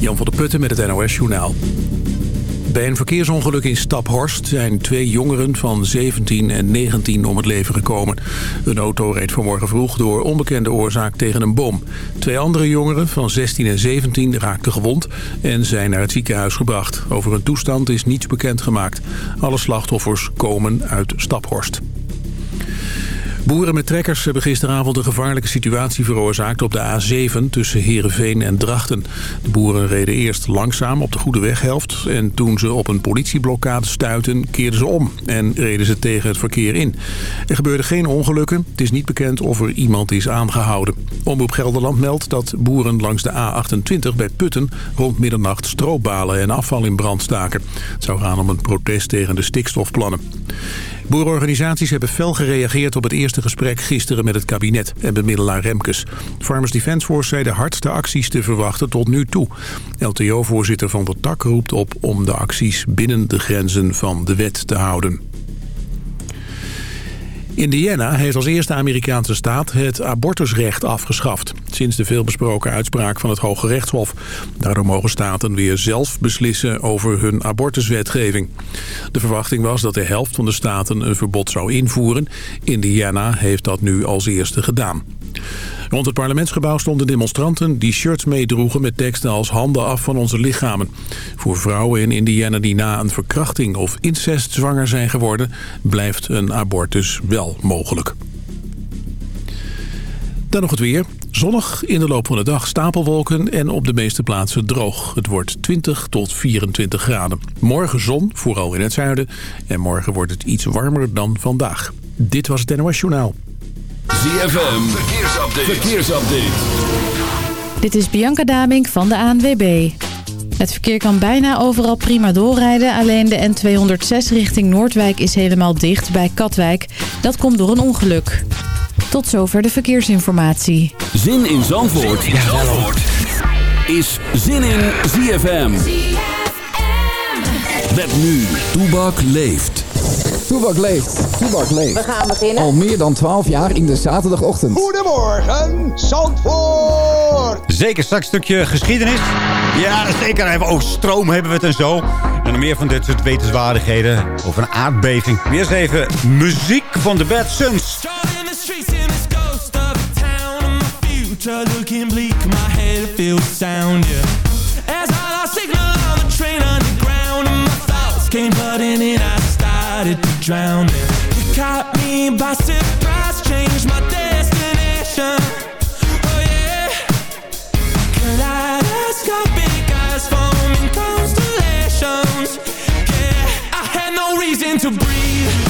Jan van der Putten met het NOS Journaal. Bij een verkeersongeluk in Staphorst zijn twee jongeren van 17 en 19 om het leven gekomen. Een auto reed vanmorgen vroeg door onbekende oorzaak tegen een boom. Twee andere jongeren van 16 en 17 raakten gewond en zijn naar het ziekenhuis gebracht. Over hun toestand is niets bekendgemaakt. Alle slachtoffers komen uit Staphorst. Boeren met trekkers hebben gisteravond een gevaarlijke situatie veroorzaakt op de A7 tussen Heerenveen en Drachten. De boeren reden eerst langzaam op de goede weghelft en toen ze op een politieblokkade stuiten keerden ze om en reden ze tegen het verkeer in. Er gebeurden geen ongelukken, het is niet bekend of er iemand is aangehouden. Omroep Gelderland meldt dat boeren langs de A28 bij Putten rond middernacht stroopbalen en afval in brand staken. Het zou gaan om een protest tegen de stikstofplannen. Boerenorganisaties hebben fel gereageerd op het eerste gesprek gisteren met het kabinet en bemiddelaar Remkes. Farmers Defence Force zei de hardste acties te verwachten tot nu toe. LTO-voorzitter Van der Tak roept op om de acties binnen de grenzen van de wet te houden. Indiana heeft als eerste Amerikaanse staat het abortusrecht afgeschaft. Sinds de veelbesproken uitspraak van het Hoge Rechtshof. Daardoor mogen staten weer zelf beslissen over hun abortuswetgeving. De verwachting was dat de helft van de staten een verbod zou invoeren. Indiana heeft dat nu als eerste gedaan. Rond het parlementsgebouw stonden demonstranten die shirts meedroegen met teksten als handen af van onze lichamen. Voor vrouwen in Indiana die na een verkrachting of incest zwanger zijn geworden, blijft een abortus wel mogelijk. Dan nog het weer. Zonnig in de loop van de dag stapelwolken en op de meeste plaatsen droog. Het wordt 20 tot 24 graden. Morgen zon, vooral in het zuiden. En morgen wordt het iets warmer dan vandaag. Dit was het NOS Journaal. ZFM, verkeersupdate. verkeersupdate. Dit is Bianca Damink van de ANWB. Het verkeer kan bijna overal prima doorrijden. Alleen de N206 richting Noordwijk is helemaal dicht bij Katwijk. Dat komt door een ongeluk. Tot zover de verkeersinformatie. Zin in Zandvoort, zin in Zandvoort. is Zin in ZFM. Met nu, Toebak leeft. Toebak leeft. Toebak leeft. We gaan beginnen. Al meer dan 12 jaar in de zaterdagochtend. Goedemorgen, Zandvoort. Zeker, straks een stukje geschiedenis. Ja, zeker. Even ook stroom hebben we het en zo. En nog meer van dit soort wetenswaardigheden. Over een aardbeving. Weer eens even muziek van de Bad Suns. Looking bleak, my head feels sound, yeah. As I lost signal on the train underground And my thoughts came flooding in, I started to drown You caught me by surprise, changed my destination. Oh yeah. Kaleidoscopic eyes forming constellations. Yeah, I had no reason to breathe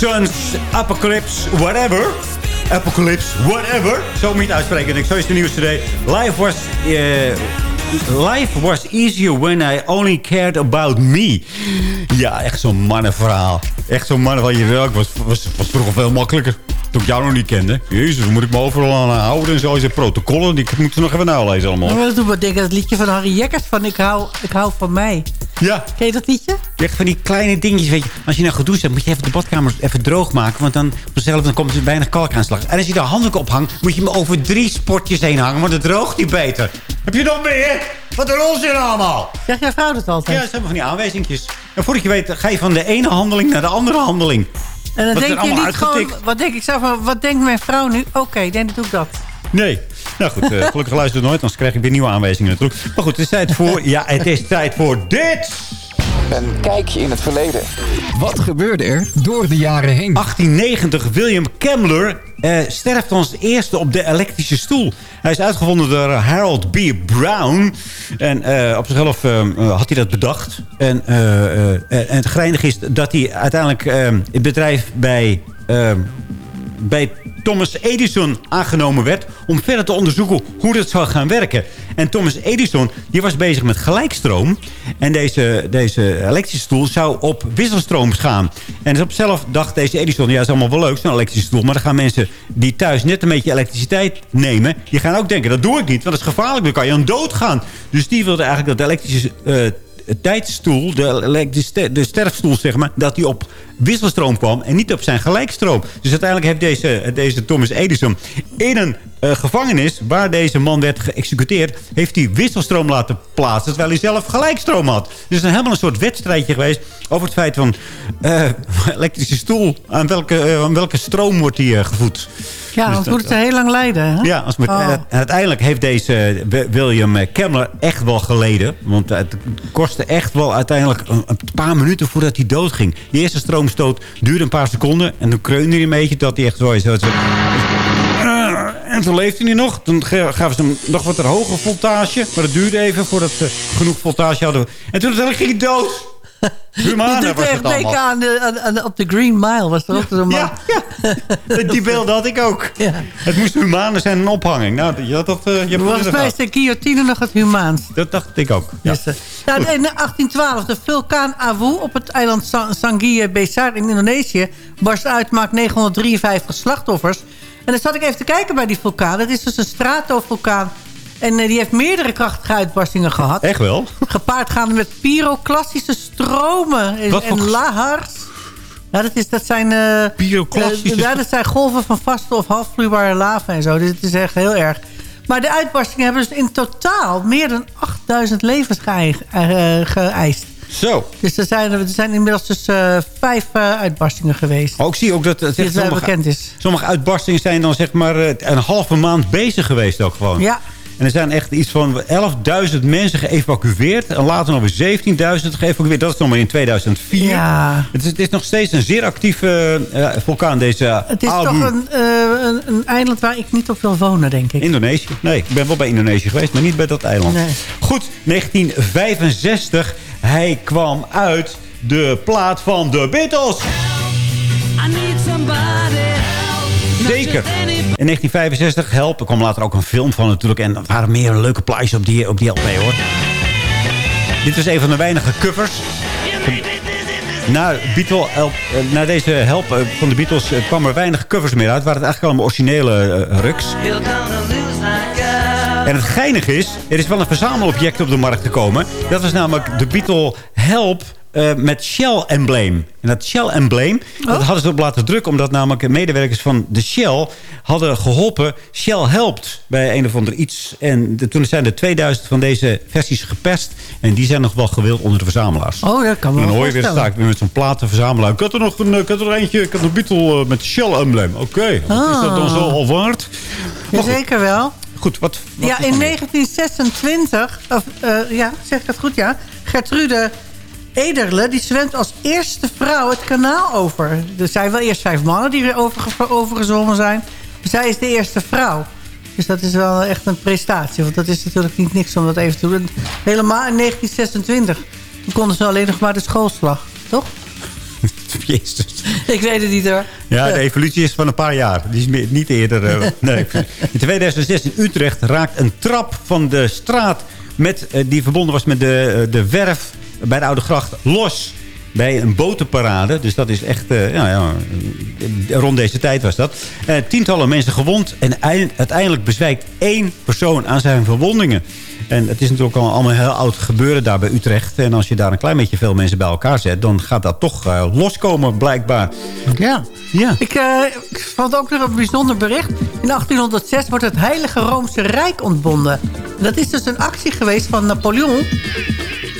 Sons, Apocalypse, whatever. Apocalypse, whatever. Zo moet je het uitspreken. Ik zo is de nieuwste CD. Life was... eh, Life was easier when I only cared about me. Ja, echt zo'n mannenverhaal. Echt zo'n mannenverhaal. Je werk was, was, was vroeger veel makkelijker. Toen ik jou nog niet kende. Jezus, moet ik me overal aan houden en zo. Is protocollen, die moeten nog even nalezen allemaal. Me denken aan het liedje van Harry Jekkers van Ik hou, ik hou van mij. Ja, Ken je dat liedje? echt van die kleine dingetjes, weet je. Als je nou gedoucht hebt, moet je even de badkamer even droog maken. Want dan zichzelf dan komt er weinig kalkaanslag. En als je daar handdoek ophangt, moet je hem over drie sportjes heen hangen. Want het droogt niet beter. Heb je nog meer? Wat een onzin allemaal. Zeg jij vrouw dat altijd? Ja, ze hebben van die aanwijzingjes. En voordat je weet, ga je van de ene handeling naar de andere handeling. en dan wat denk je niet gewoon... uitgetikt? Wat denk ik zelf wat denkt mijn vrouw nu? Oké, dan doe ik dat. Nee. Nou goed, eh, gelukkig luister nooit, anders krijg ik weer nieuwe aanwijzingen natuurlijk. Maar goed, het is tijd voor... Ja, het is tijd voor dit! Een kijkje in het verleden. Wat gebeurde er door de jaren heen? 1890, William Kemmler eh, sterft als eerste op de elektrische stoel. Hij is uitgevonden door Harold B. Brown. En eh, op zichzelf had hij dat bedacht. En, eh, eh, en het geinige is dat hij uiteindelijk het bedrijf bij... bij Thomas Edison aangenomen werd... om verder te onderzoeken hoe dat zou gaan werken. En Thomas Edison die was bezig met gelijkstroom. En deze, deze elektrische stoel zou op wisselstroom gaan. En dus op zelf dacht deze Edison... ja, is allemaal wel leuk, zo'n elektrische stoel... maar dan gaan mensen die thuis net een beetje elektriciteit nemen... die gaan ook denken, dat doe ik niet, want dat is gevaarlijk. Dan kan je aan dood gaan. Dus die wilde eigenlijk dat de elektrische... eh, tijdstoel, de, de sterfstoel zeg maar, dat hij op wisselstroom kwam en niet op zijn gelijkstroom. Dus uiteindelijk heeft deze, deze Thomas Edison in een eh, gevangenis waar deze man werd geëxecuteerd, heeft hij wisselstroom laten plaatsen terwijl hij zelf gelijkstroom had. Dus is helemaal een soort wedstrijdje geweest over het feit van eh, elektrische stoel, aan welke, eh, welke stroom wordt eh, gevoed. Ja, dat- moet het er heel lang leiden. Hè? Ja, als met, Oh. en uiteindelijk heeft deze Wi- William eh, Kemmler echt wel geleden. Want het kostte echt wel uiteindelijk een, een paar minuten voordat hij doodging. Die eerste stroomstoot duurde een paar seconden. En toen kreunde hij een beetje dat hij echt zo is. zo- zo- Eh, En toen leefde hij nog. Toen gaven ze hem nog wat een hogere voltage. Maar dat duurde even voordat ze genoeg voltage hadden. En toen ging hij dood. Doet was het allemaal. aan, de, aan, aan de- op de Green Mile. Was er ook zo'n man. Ja, ja. Die beelden had ik ook. Ja. Het moest humane zijn een ophanging. Nou, je had dat... eh, je Volgens mij is de guillotine nog het humaanst. Dat dacht ik ook. Ja. Dus, eh, nou, in 1812, de vulkaan Awu op het eiland Sa- Sangihe Besar in Indonesië... barst uit, maakt 953 slachtoffers. En dan zat ik even te kijken bij die vulkaan. Het is dus een stratovulkaan. En eh, die heeft meerdere krachtige uitbarstingen gehad. Echt wel? Gepaard gaande met pyroclastische stromen en, en lahars. Ja, dat, is, dat zijn... eh, Pyroclastische eh, ja, dat zijn golven van vaste of halfvloeibare lava en zo. Dus het is echt heel erg. Maar de uitbarstingen hebben dus in totaal meer dan 8000 levens geëist. Zo. Dus er zijn, er zijn inmiddels dus vijf uitbarstingen geweest. Oh, ik zie ook dat het echt sommige, bekend is. sommige uitbarstingen zijn dan zeg maar een halve maand bezig geweest ook gewoon. Ja, En er zijn echt iets van 11.000 mensen geëvacueerd. En later nog weer 17.000 geëvacueerd. Dat is nog maar in 2004. ja. Het, is, het is nog steeds een zeer actieve eh, vulkaan, deze Het is Abu. toch een, eh, een, een eiland waar ik niet op wil wonen, denk ik. Indonesië? Nee, ik ben wel bij Indonesië geweest, maar niet bij dat eiland. Nee. Goed, 1965. Hij kwam uit de plaat van de Beatles. Zeker. In 1965, Help. Er kwam later ook een film van natuurlijk. En er waren meer leuke plaatjes op die, op die LP hoor. Dit was een van de weinige covers. Na, Beatle, eh, na deze help eh, van de Beatles eh, kwam er weinig covers meer uit. Waren het eigenlijk allemaal originele ruks. En het geinige is, er is wel een verzamelobject op de markt gekomen. Dat was namelijk de Beatle Help eh, met Shell-embleem. En dat Shell-embleem, dat hadden ze op laten drukken... omdat namelijk medewerkers van de Shell hadden geholpen. Shell helpt bij een of ander iets. En de- toen zijn er 2000 van deze versies gepest. En die zijn nog wel gewild onder de verzamelaars. Oh, dat kan me En dan wel hoor je weer sta ik weer met zo'n platenverzamelaar. Ik had er nog een, ik had er eentje, ik had een Beatle eh, met Shell-embleem. Oké, is dat dan zo al waard? Jazeker wel. goed, wat, wat Ja, in dan weer? 1926, of, eh, ja, zeg ik dat goed, ja. Gertrude Ederle, die zwemt als eerste vrouw het kanaal over. Er zijn wel eerst vijf mannen die er over, overgezwommen zijn. Zij is de eerste vrouw. Dus dat is wel echt een prestatie. Want dat is natuurlijk niet niks om dat even te doen. Helemaal in 1926. Toen konden ze alleen nog maar de schoolslag. Toch? Jezus. Ik weet het niet hoor. Ja, de evolutie is van een paar jaar. Die is niet eerder... eh, nee. In 2006 in Utrecht raakt een trap van de straat... Met, eh, die verbonden was met de, eh, de werf bij de Oude Gracht los... Bij een botenparade. Dus dat is echt... eh, ja, ja, rond deze tijd was dat. Tientallen mensen gewond. En eind- uiteindelijk bezwijkt één persoon aan zijn verwondingen. En het is natuurlijk al allemaal heel oud gebeuren daar bij Utrecht. En als je daar een klein beetje veel mensen bij elkaar zet... dan gaat dat toch eh, loskomen, blijkbaar. Ja. Ja. Ik, eh, ik vond ook nog een bijzonder bericht. In 1806 wordt het Heilige Roomse Rijk ontbonden. Dat is dus een actie geweest van Napoleon.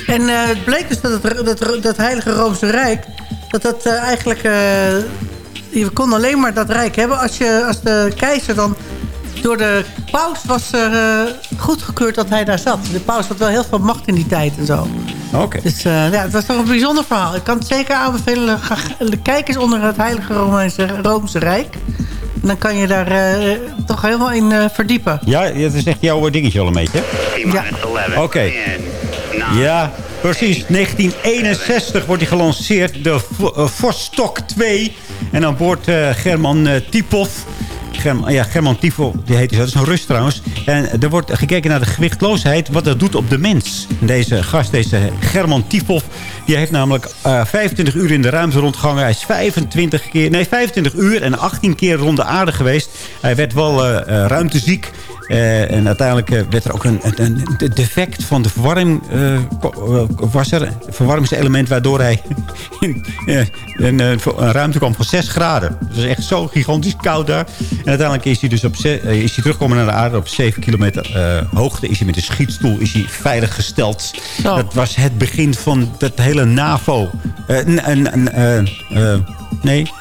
En eh, het bleek dus dat het, dat, dat Heilige Roomse Rijk... dat dat eigenlijk... je kon alleen maar dat rijk hebben als, je, als de keizer dan... door de paus was er uh, goedgekeurd dat hij daar zat. De paus had wel heel veel macht in die tijd en zo. Oké. Dus uh, ja, het was toch een bijzonder verhaal. Ik kan het zeker aanbevelen. Ga, kijk eens onder het Heilige Romeinse, Roomse Rijk. En dan kan je daar uh, toch helemaal in verdiepen. Ja, dat is echt jouw dingetje al een beetje. Ja. Oké. Okay. Ja, precies. 1961 wordt hij gelanceerd. De Vostok 2. En aan boord German Tipov. Ja, German Tifo, die heet. Dat is een rust trouwens. En er wordt gekeken naar de gewichtloosheid, wat dat doet op de mens. Deze gast, deze German Tifov, die heeft namelijk uh, 25 uur in de ruimte rondgehangen. Hij is 25 keer, nee, 25 uur en 18 keer rond de aarde geweest. Hij werd wel uh, uh, ruimteziek. Uh, en uiteindelijk uh, werd er ook een, een, een defect van de verwarming, uh, was er, verwarmingselement... waardoor hij in een, een, ruimte kwam van 6 graden. Het was echt zo gigantisch koud daar. En uiteindelijk is hij dus op is hij teruggekomen naar de aarde. Op 7 kilometer hoogte is hij met een schietstoel is hij veilig gesteld. Oh. Dat was het begin van dat hele NAVO. nee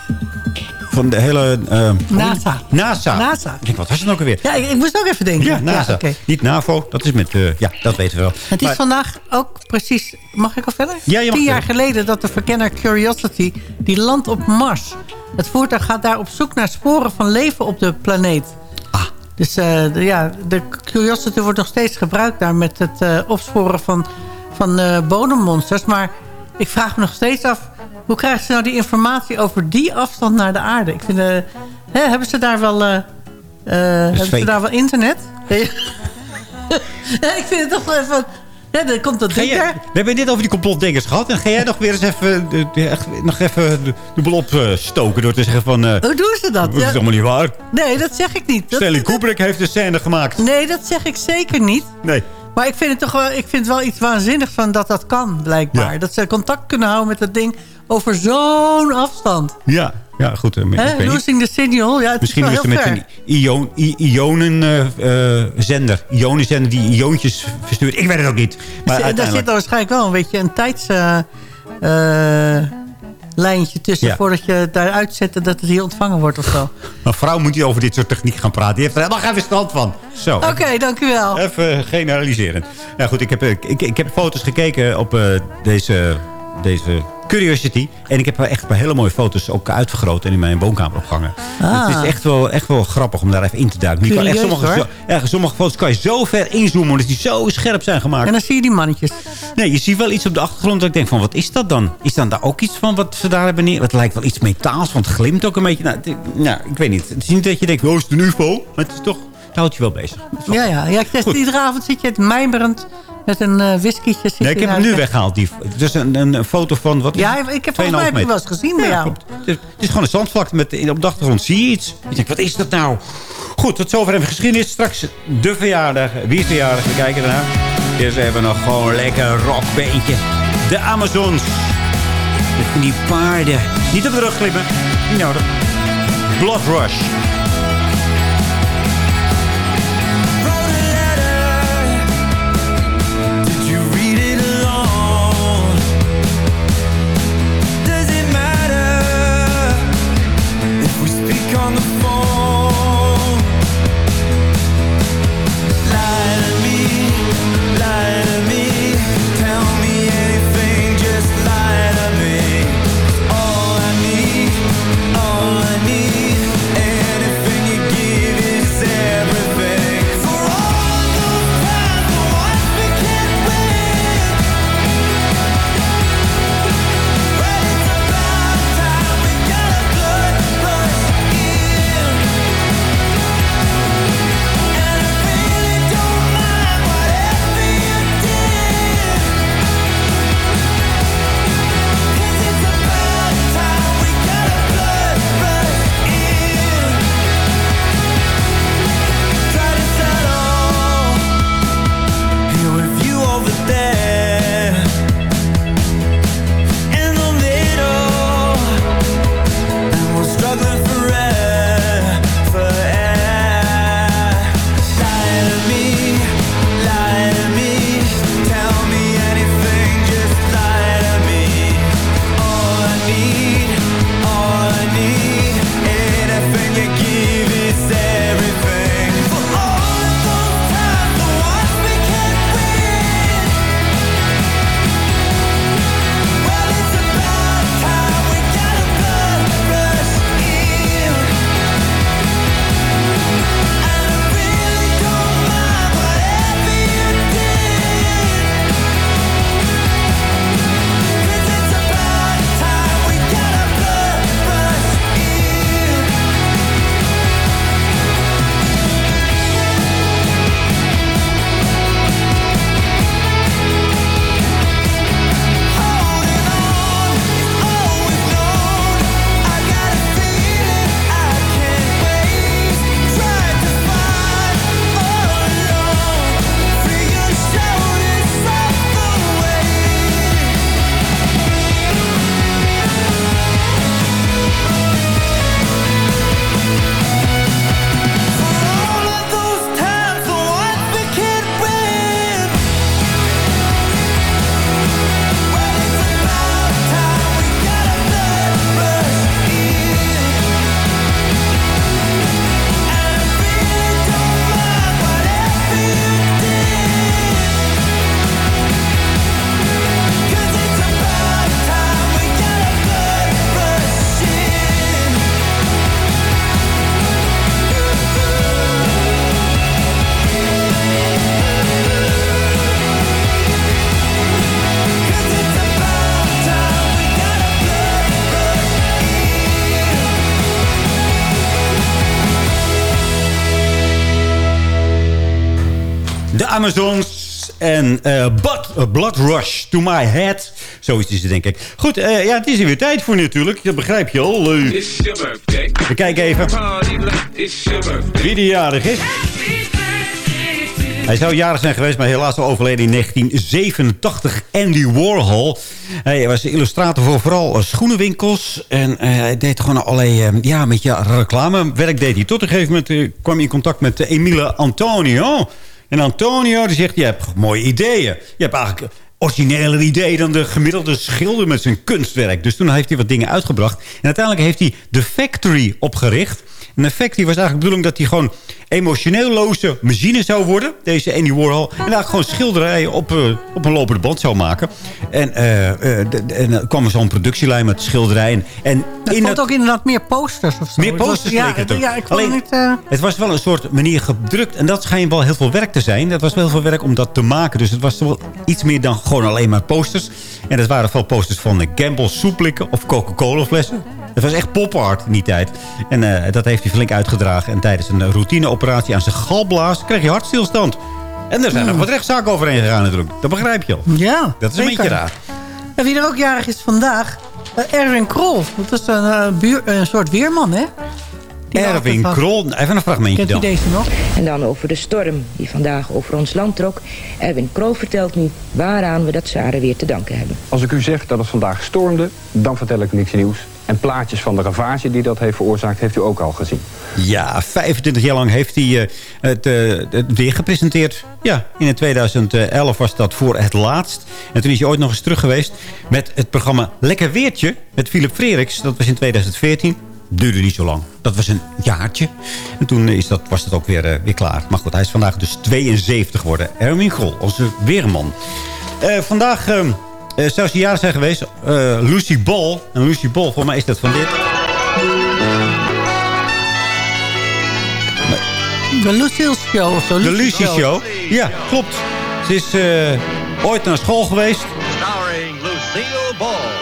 van de hele... Uh, NASA. NASA. NASA. Ik denk, wat was het ook alweer? Ja, ik, ik moest ook even denken. Ja, NASA. Ja, okay. Niet NAVO, dat is met... Uh, ja, dat weten we wel. Het is maar, vandaag ook precies... Mag ik al verder? Ja, je mag Tien jaar geleden dat de verkenner Curiosity... die landt op Mars. Het voertuig gaat daar op zoek naar sporen van leven op de planeet. Ah. Dus uh, de, ja, de Curiosity wordt nog steeds gebruikt daar... met het opsporen van, van bodemmonsters. Maar ik vraag me nog steeds af... Hoe krijgen ze nou die informatie over die afstand naar de aarde? Ik vind, uh, hè, hebben ze daar wel, uh, uh, hebben ze daar wel internet? ja, ik vind het toch wel even... Ja, dan komt dat jij, We hebben dit over die complotdenkers gehad. En ga jij nog weer eens even nog even de, de opstoken door te zeggen van... Hoe doen ze dat? Dat is allemaal niet waar. Nee, dat zeg ik niet. Dat, Stanley Kubrick heeft de scène gemaakt. Nee, dat zeg ik zeker niet. Nee. Maar ik vind het toch wel, ik vind wel iets waanzinnigs van dat dat kan, blijkbaar. Ja. Dat ze contact kunnen houden met dat ding over zo'n afstand. Ja, ja goed. Uh, He, losing the signal. Ja, het Misschien is is er met ver. een ion, ionenzender. Uh, ionenzender die iontjes verstuurt. Ik weet het ook niet. Maar dus, daar zit waarschijnlijk wel een beetje een tijds... Uh, lijntje tussen ja. voordat je het daar uitzet dat het hier ontvangen wordt of zo. Een vrouw moet niet over dit soort techniek gaan praten. Die heeft er helemaal geen verstand van. Zo. Oké, okay, dank u wel. Even generaliseren. Ja goed, ik heb, ik, ik heb foto's gekeken op uh, deze, deze Curiosity. En ik heb echt een paar hele mooie foto's ook uitvergroot en in mijn woonkamer opgehangen. Ah. Het is echt wel, echt wel grappig om daar even in te duiken. Curieus, echt sommige, zo, ja, sommige foto's kan je zo ver inzoomen omdat die zo scherp zijn gemaakt. En dan zie je die mannetjes. Nee, je ziet wel iets op de achtergrond dat ik denk van wat is dat dan? Is dan daar ook iets van wat ze daar hebben neer? Het lijkt wel iets metaals, want het glimt ook een beetje. Nou, nou ik weet niet. Het is niet dat je denkt, oh is het een ufo? Maar het is toch, het houdt je wel bezig. Ja, ja. ja iedere avond zit je het mijmerend met een uh. Nee, ik heb hem nu weggehaald. Die, dus een, een, een foto van... Wat ja, ik heb volgens mij heb wel eens gezien bij ja, jou. Het is, het is gewoon een zandvlakte. Met, op de achtergrond zie je iets. Je denkt, wat is dat nou? Goed, tot zover even geschiedenis. Straks de verjaardag. Wie is verjaardag? We kijken ernaar. Eerst we nog gewoon een lekker rockbeentje. De Amazons. Die paarden. Niet op de rug klimmen. Niet nodig. Blood Rush. Amazons en eh, Blood, eh, Blood Rush to my head. Zoiets is het, denk ik. Goed, eh, ja, het is er weer tijd voor natuurlijk. Dat begrijp je al. Birthday. we kijken even wie die jarig is. Hij zou jarig zijn geweest, maar helaas al overleden in 1987. Andy Warhol. Hij was illustrator voor vooral schoenenwinkels. En hij deed gewoon allerlei ja, een beetje reclamewerk. Deed hij. Tot een gegeven moment kwam hij in contact met Emile Antonio. En Antonio die zegt, je hebt mooie ideeën. Je hebt eigenlijk origineler idee dan de gemiddelde schilder met zijn kunstwerk. Dus toen heeft hij wat dingen uitgebracht. En uiteindelijk heeft hij The Factory opgericht. En The Factory was eigenlijk de bedoeling dat hij gewoon emotioneelloze machine zou worden. Deze Andy Warhol. En eigenlijk gewoon schilderijen op, eh, op een lopende band zou maken. En, eh, eh, en dan kwam er zo'n productielijn met schilderijen. En Het in ook inderdaad meer posters of zo. meer posters ja, het ook. Ja, ik Alleen, het niet... het was wel een soort manier gedrukt. En dat schijnt wel heel veel werk te zijn. Dat was wel heel veel werk om dat te maken. Dus het was wel iets meer dan gewoon alleen maar posters. En dat waren veel posters van Gamble soeplikken of Coca-Cola flessen. Het was echt popart in die tijd. En dat heeft hij flink uitgedragen. En tijdens een routineoperatie aan zijn galblaas kreeg hij hartstilstand. En er zijn nog wat rechtszaken overheen gegaan natuurlijk. Dat begrijp je al. ja, Dat is een beetje raar. En wie er ook jarig is vandaag, eh, Erwin Krol. Dat is een, eh, buur, een soort weerman, hè? Erwin Krol. Even een fragmentje Kent u dan. deze nog? En dan over de storm die vandaag over ons land trok. Erwin Krol vertelt nu waaraan we dat zware weer te danken hebben. Als ik u zeg dat het vandaag stormde, dan vertel ik niks nieuws. En plaatjes van de ravage die dat heeft veroorzaakt, heeft u ook al gezien. Ja, 25 jaar lang heeft hij eh, het, eh, het weer gepresenteerd. Ja, in 2011 was dat voor het laatst. En toen is hij ooit nog eens terug geweest met het programma Lekker Weertje met Philip Freriks. Dat was in 2014. Duurde niet zo lang. Dat was een jaartje. En toen is dat, was het ook weer, eh, weer klaar. Maar goed, hij is vandaag dus 72 geworden. Erwin Grol, onze weerman. Eh, vandaag eh, zou ze jaren zijn geweest. eh, Lucy Ball. En Lucy Ball, voor mij is dat van dit. De Lucille Show of zo. De Lucy Show. Ja, klopt. Ze is eh, ooit naar school geweest.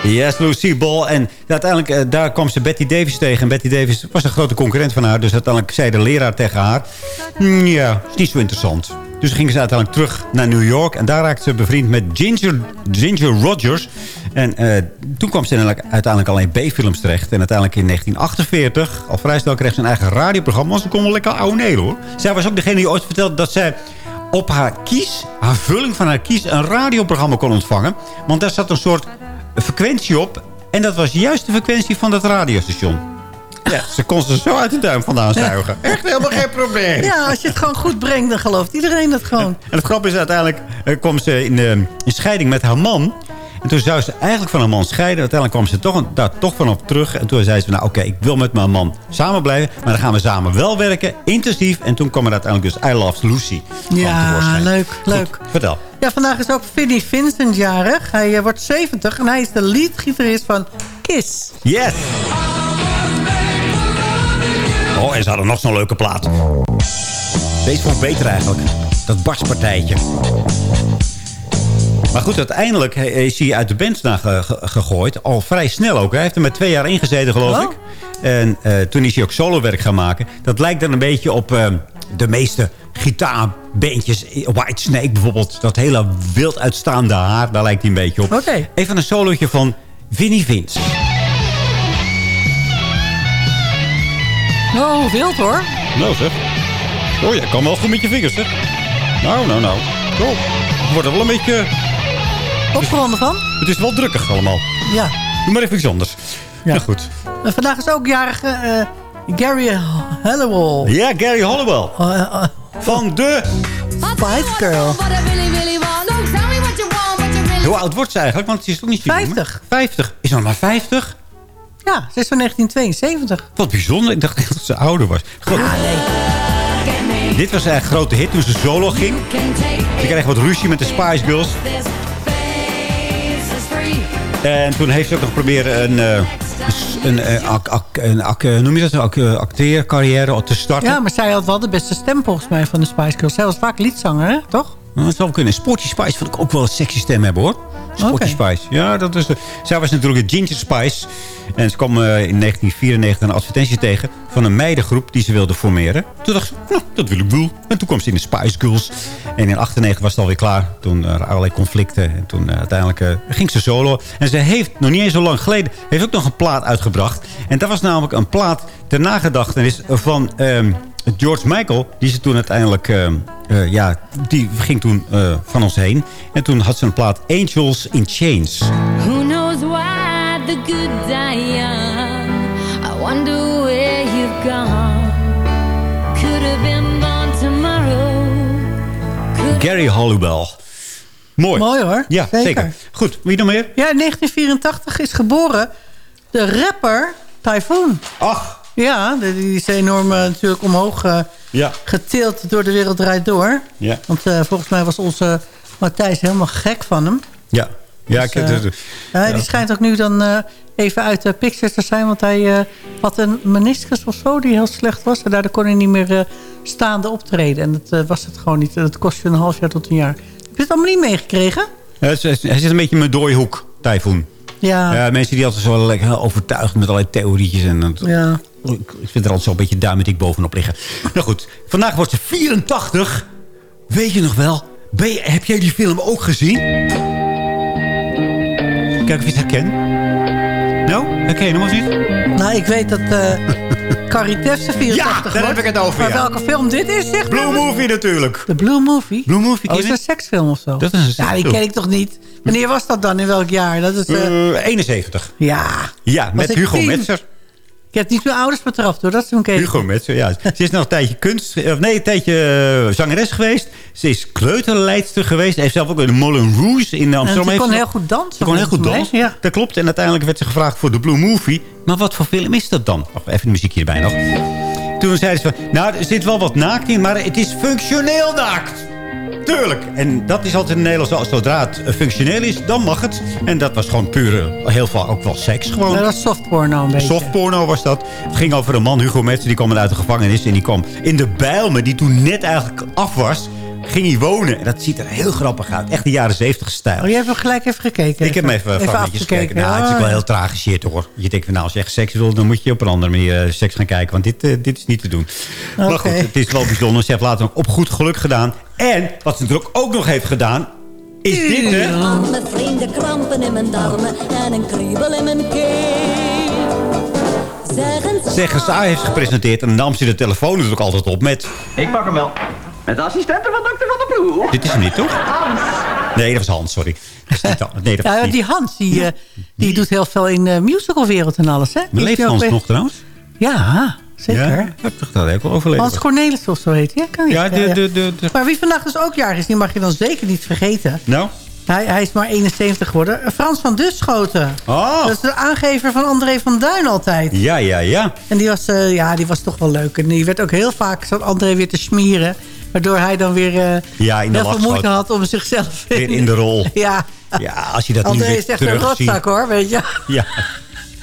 Yes, Lucy Ball. En uiteindelijk, eh, daar kwam ze Betty Davis tegen. En Betty Davis was een grote concurrent van haar. Dus uiteindelijk zei de leraar tegen haar... "Hmm, ja, is niet zo interessant. Dus gingen ze uiteindelijk terug naar New York. En daar raakte ze bevriend met Ginger, Ginger Rogers. En eh, toen kwam ze uiteindelijk, uiteindelijk al in B-films terecht. En uiteindelijk in 1948, al vrij snel, kreeg ze een eigen radioprogramma. Want ze kon wel lekker nee hoor. Zij was ook degene die ooit vertelde dat zij op haar kies, haar vulling van haar kies, een radioprogramma kon ontvangen. Want daar zat een soort frequentie op. En dat was juist de frequentie van dat radiostation. Ja, ze kon ze zo uit de duim vandaan zuigen. Echt helemaal geen probleem. Ja, als je het gewoon goed brengt, dan gelooft iedereen dat gewoon. En het grap is uiteindelijk eh, kwam ze in, eh, in scheiding met haar man. En toen zou ze eigenlijk van haar man scheiden. Uiteindelijk kwam ze toch, een- daar toch van op terug. En toen zei ze, nou oké, ik wil met mijn man samen blijven. Maar dan gaan we samen wel werken, intensief. En toen kwam er uiteindelijk dus I Love Lucy Ja, leuk, Goed, leuk. vertel. Ja, vandaag is ook Vinnie Vincent jarig. Hij eh, wordt 70 en hij is de leadgitarist van Kiss. Yes! Oh, en ze hadden nog zo'n leuke plaat. Deze vond ik beter eigenlijk. Dat barspartijtje. Maar goed, uiteindelijk is hij uit de band naar ge- ge- gegooid. Al vrij snel ook. Hij heeft er met twee jaar ingezeten, geloof Oh. ik. En eh, toen is hij ook solowerk gaan maken. Dat lijkt dan een beetje op eh, de meeste gitaarbandjes. Whitesnake bijvoorbeeld. Dat hele wild uitstaande haar. Daar lijkt hij een beetje op. Oké. Even een solootje van Vinnie Vince. Oh, wild hoor. Nou zeg. Oh, jij kan wel goed met je vingers, zeg. Nou, nou, nou. Zo. Ik word er wel een beetje... Opgewonden van? Het is wel drukkig allemaal. Ja. Doe maar even iets anders. Ja, goed. En vandaag is ook jarig eh, Gary Halliwell. Ja, Gary Hollowell. Oh, eh, eh, Van de... Spice Girl. Hoe oud wordt ze eigenlijk? Want ze is ook niet zo jong, hè? 50. 50. Is ze nog maar 50? Ja, ze is van 1972. Wat bijzonder. Ik dacht echt dat ze ouder was. Goed. Dit was een grote hit toen ze solo ging. Ze kreeg wat ruzie met de Spice Girls. En toen heeft ze ook nog proberen een, eh, een, eh, een, ac- eh, noem je dat, een ac- acteercarrière te starten. Ja, maar zij had wel de beste stem volgens mij van de Spice Girls. Zij was vaak liedzanger, toch? Dat zou kunnen. Sporty Spice vond ik ook wel een sexy stem hebben, hoor. Sporty. Spice. Ja, dat is... de- zij was natuurlijk de Ginger Spice. En ze kwam eh, in 1994 een advertentie tegen... van een meidengroep die ze wilde formeren. Toen dacht ze, nou, dat wil ik wel. En toen kwam ze in de Spice Girls. En in 98 was het alweer klaar. Toen er allerlei conflicten. En toen eh, uiteindelijk eh, ging ze solo. En ze heeft, nog niet eens zo lang geleden... heeft ook nog een plaat uitgebracht. En dat was namelijk een plaat ter nagedachtenis van... ehm, George Michael, die ze toen uiteindelijk... ehm, eh, ja, die ging toen eh, van ons heen. En toen had ze een plaat Angels in Chains. Who knows why the good die young? I wonder where you've gone. Could have been born tomorrow. Gary Hollowell. Mooi. Mooi hoor. Ja, zeker. Zeker. Goed, wie nog meer? Ja, in 1984 is geboren de rapper Typhoon. Ach. Ja, die is enorm eh, natuurlijk omhoog Ja. getild door de wereld draait door. Ja. Want eh, volgens mij was onze Matthijs helemaal gek van hem. Ja. Ja, Dus, ik heb het- Ja. Die schijnt ook nu dan even uit de picture te zijn. Want hij had een meniscus of zo die heel slecht was. En daardoor kon hij niet meer staande optreden. En dat was het gewoon niet. Dat kost je een half jaar tot een jaar. Heb je het allemaal niet meegekregen? Hij zit hij zit een beetje in mijn dooihoek, Typhoon. Ja. Ja, mensen die altijd zo lekker overtuigd met allerlei theorietjes. En dat, Ja. Ik vind er altijd zo'n beetje duim met ik bovenop liggen. Nou goed, vandaag wordt ze 84. Weet je nog wel? Ben je- heb jij die film ook gezien? Kijk of je het herkent. Nou, herken je hem of niet? Nou, ik weet dat eh Carrie Tefse 84 Ja, daar wordt. heb ik het over, Maar ja. welke film dit is, zeg Blue? Movie natuurlijk. De Blue Movie? Blue Movie, Oh, is dat een seksfilm of zo? Dat is een Ja, die ken ik toch niet? Wanneer was dat dan? In welk jaar? Dat is... eh, Eh, 71. ja. Ja, Was met Hugo? Metzer. Ik heb niet mijn ouders betrapt hoor. Dat is een. Hugo Metzer, ja. Ze is nog een tijdje kunst... Of nee, een tijdje eh, zangeres geweest. Ze is kleuterleidster geweest. Ze heeft zelf ook in de Moulin Rouge in Amsterdam. En ze kon heel goed dansen. Ze kon heel goed dansen. Ja. Dat klopt. En uiteindelijk werd ze gevraagd voor de Blue Movie. Maar wat voor film is dat dan? Wacht, even de muziek hierbij nog. Toen zeiden ze van... Nou, er zit wel wat naakt in, maar het is functioneel naakt. Tuurlijk. En dat is altijd in Nederland zo. Zodra het eh, functioneel is, dan mag het. En dat was gewoon pure, heel vaak ook wel seks gewoon. Ja, dat is softporno een beetje. Softporno was dat. Het ging over een man, Hugo Metzer, die kwam uit de gevangenis. En die kwam in de Bijlmer, die toen net eigenlijk af was, ging hij wonen. En dat ziet er heel grappig uit. Echt de jaren zeventig stijl. Oh, jij hebt hem gelijk even gekeken. Ik heb hem even, even fragmentjes gekeken. Nou, het is ook wel heel tragisch shit hoor. Je denkt van nou, als je echt seks wil, dan moet je op een andere manier eh, seks gaan kijken. Want dit, eh, dit is niet te doen. Maar goed, het is wel bijzonder. Ze heeft later ook op goed geluk gedaan. En wat ze natuurlijk ook nog heeft gedaan, is dit hè. Met vreemde krampen in mijn darmen en een kriebel in mijn keel. Zeggen ze Zeggen ze heeft ze gepresenteerd en nam ze de telefoon natuurlijk altijd op met... Ik pak hem wel. Met de assistenten van dokter van de Ploeg. Dit is hem niet, toch? Hans. Nee, dat was Hans, sorry. Dat is niet Hans. Nee, dat was Ja, niet. die Hans, die, eh, die doet heel veel in de musicalwereld en alles, hè? Leeft Hans weer- nog trouwens? Ja, zeker. Ja, ik heb toch dat ook wel overleden. Hans Cornelis of zo heet hij. Ja, kan niet. Ja, de- de- de- de- Maar wie vandaag dus ook jarig is, die mag je dan zeker niet vergeten. Nou? Hij, hij is maar 71 geworden. Frans van Dusschoten. Oh. Dat is de aangever van André van Duin altijd. Ja, ja, ja. En die was, eh, ja, die was toch wel leuk. En die werd ook heel vaak, zat André weer te smieren. Waardoor hij dan weer eh, Ja, in de heel veel moeite had om zichzelf... Weer in de rol. Ja. Ja, als je dat nu André weer is echt een rotzak hoor, weet je. Ja,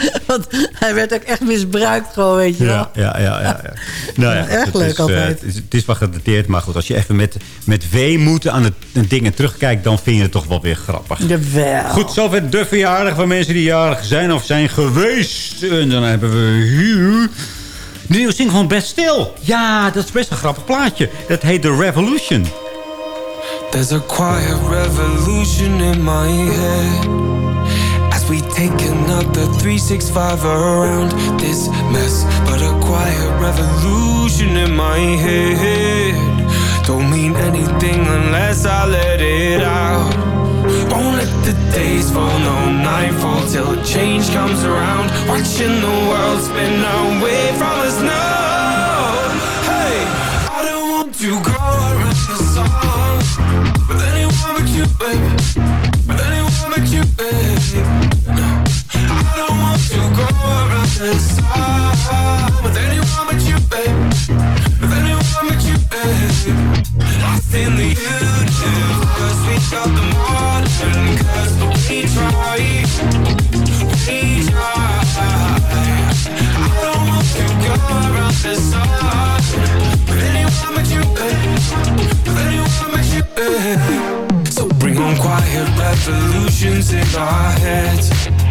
Want hij werd ook echt misbruikt gewoon, weet je wel. ja, ja, ja. ja, ja. Nou ja, Erg het leuk is, eh, altijd. het, is, het is wel gedateerd, maar goed. Als je even met, met weemoed aan het aan dingen terugkijkt... dan vind je het toch wel weer grappig. Jawel. Goed, zover de verjaardag van mensen die jarig zijn of zijn geweest. En dan hebben we hier... De nieuwe single Best Stil. Ja, dat is best een grappig plaatje. Dat heet The Revolution. There's a quiet revolution in my head As we take another 365 around this mess But a quiet revolution in my head Don't mean anything unless I let it out Won't let the days fall, no nightfall Till a change comes around Watching the world spin away from us now Hey, I don't want to go around the sun with anyone but you, baby. With anyone but you, baby. I don't want to go around the sun. With anyone but you, baby. With anyone. Lost in the universe, Cause we got the modern but we try. We try. I don't want to go around the sun. With anyone but you, baby. With anyone but you, baby. quiet revolutions in our heads.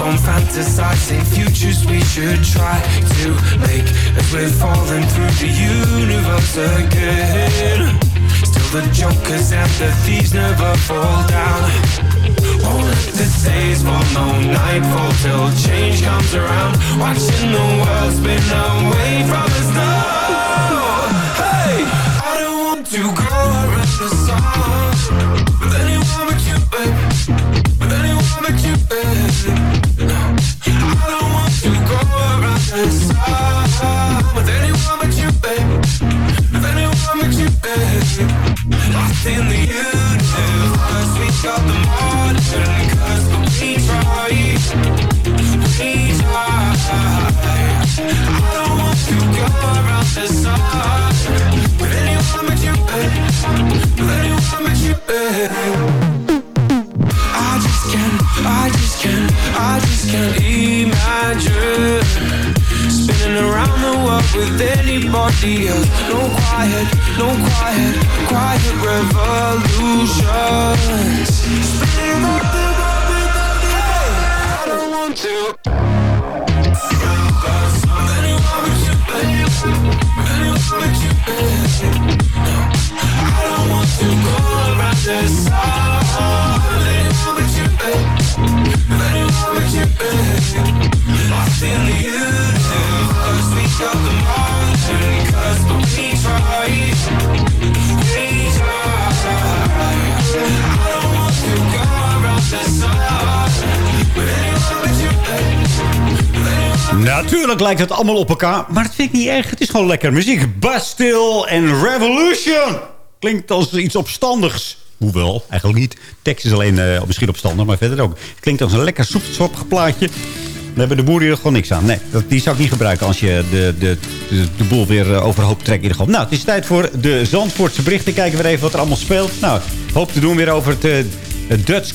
On fantasizing futures we should try to make as we're falling through the universe again. Still the jokers and the thieves never fall down. Won't let the days fall, no nightfall till change comes around. Watching the world spin away from us now. Hey, I don't want to go around the sun with anyone but you, babe. With anyone but you, babe. I just can't, I just can't imagine Spinning around the world with anybody else. No quiet, no quiet, quiet revolutions. Spinning around the world with hey, I don't want to. With anyone but you, babe. With anyone but you, babe. No, I don't want to go around the Natuurlijk lijkt het allemaal op elkaar, maar dat vind ik niet erg. Het is gewoon lekker muziek. Bastille en Revolution. Klinkt als iets opstandigs. Hoewel, eigenlijk niet. Tekst is alleen eh, misschien opstandig, maar verder ook. Het klinkt als een lekker soepswappig plaatje. Daar hebben de boeren hier gewoon niks aan. Nee, die zou ik niet gebruiken als je de, de, de, de boel weer eh, overhoop trekt. In ieder geval. Nou, het is tijd voor de Zandvoortse berichten. Kijken we even wat er allemaal speelt. Nou, hoop te doen weer over het... eh, Dutch,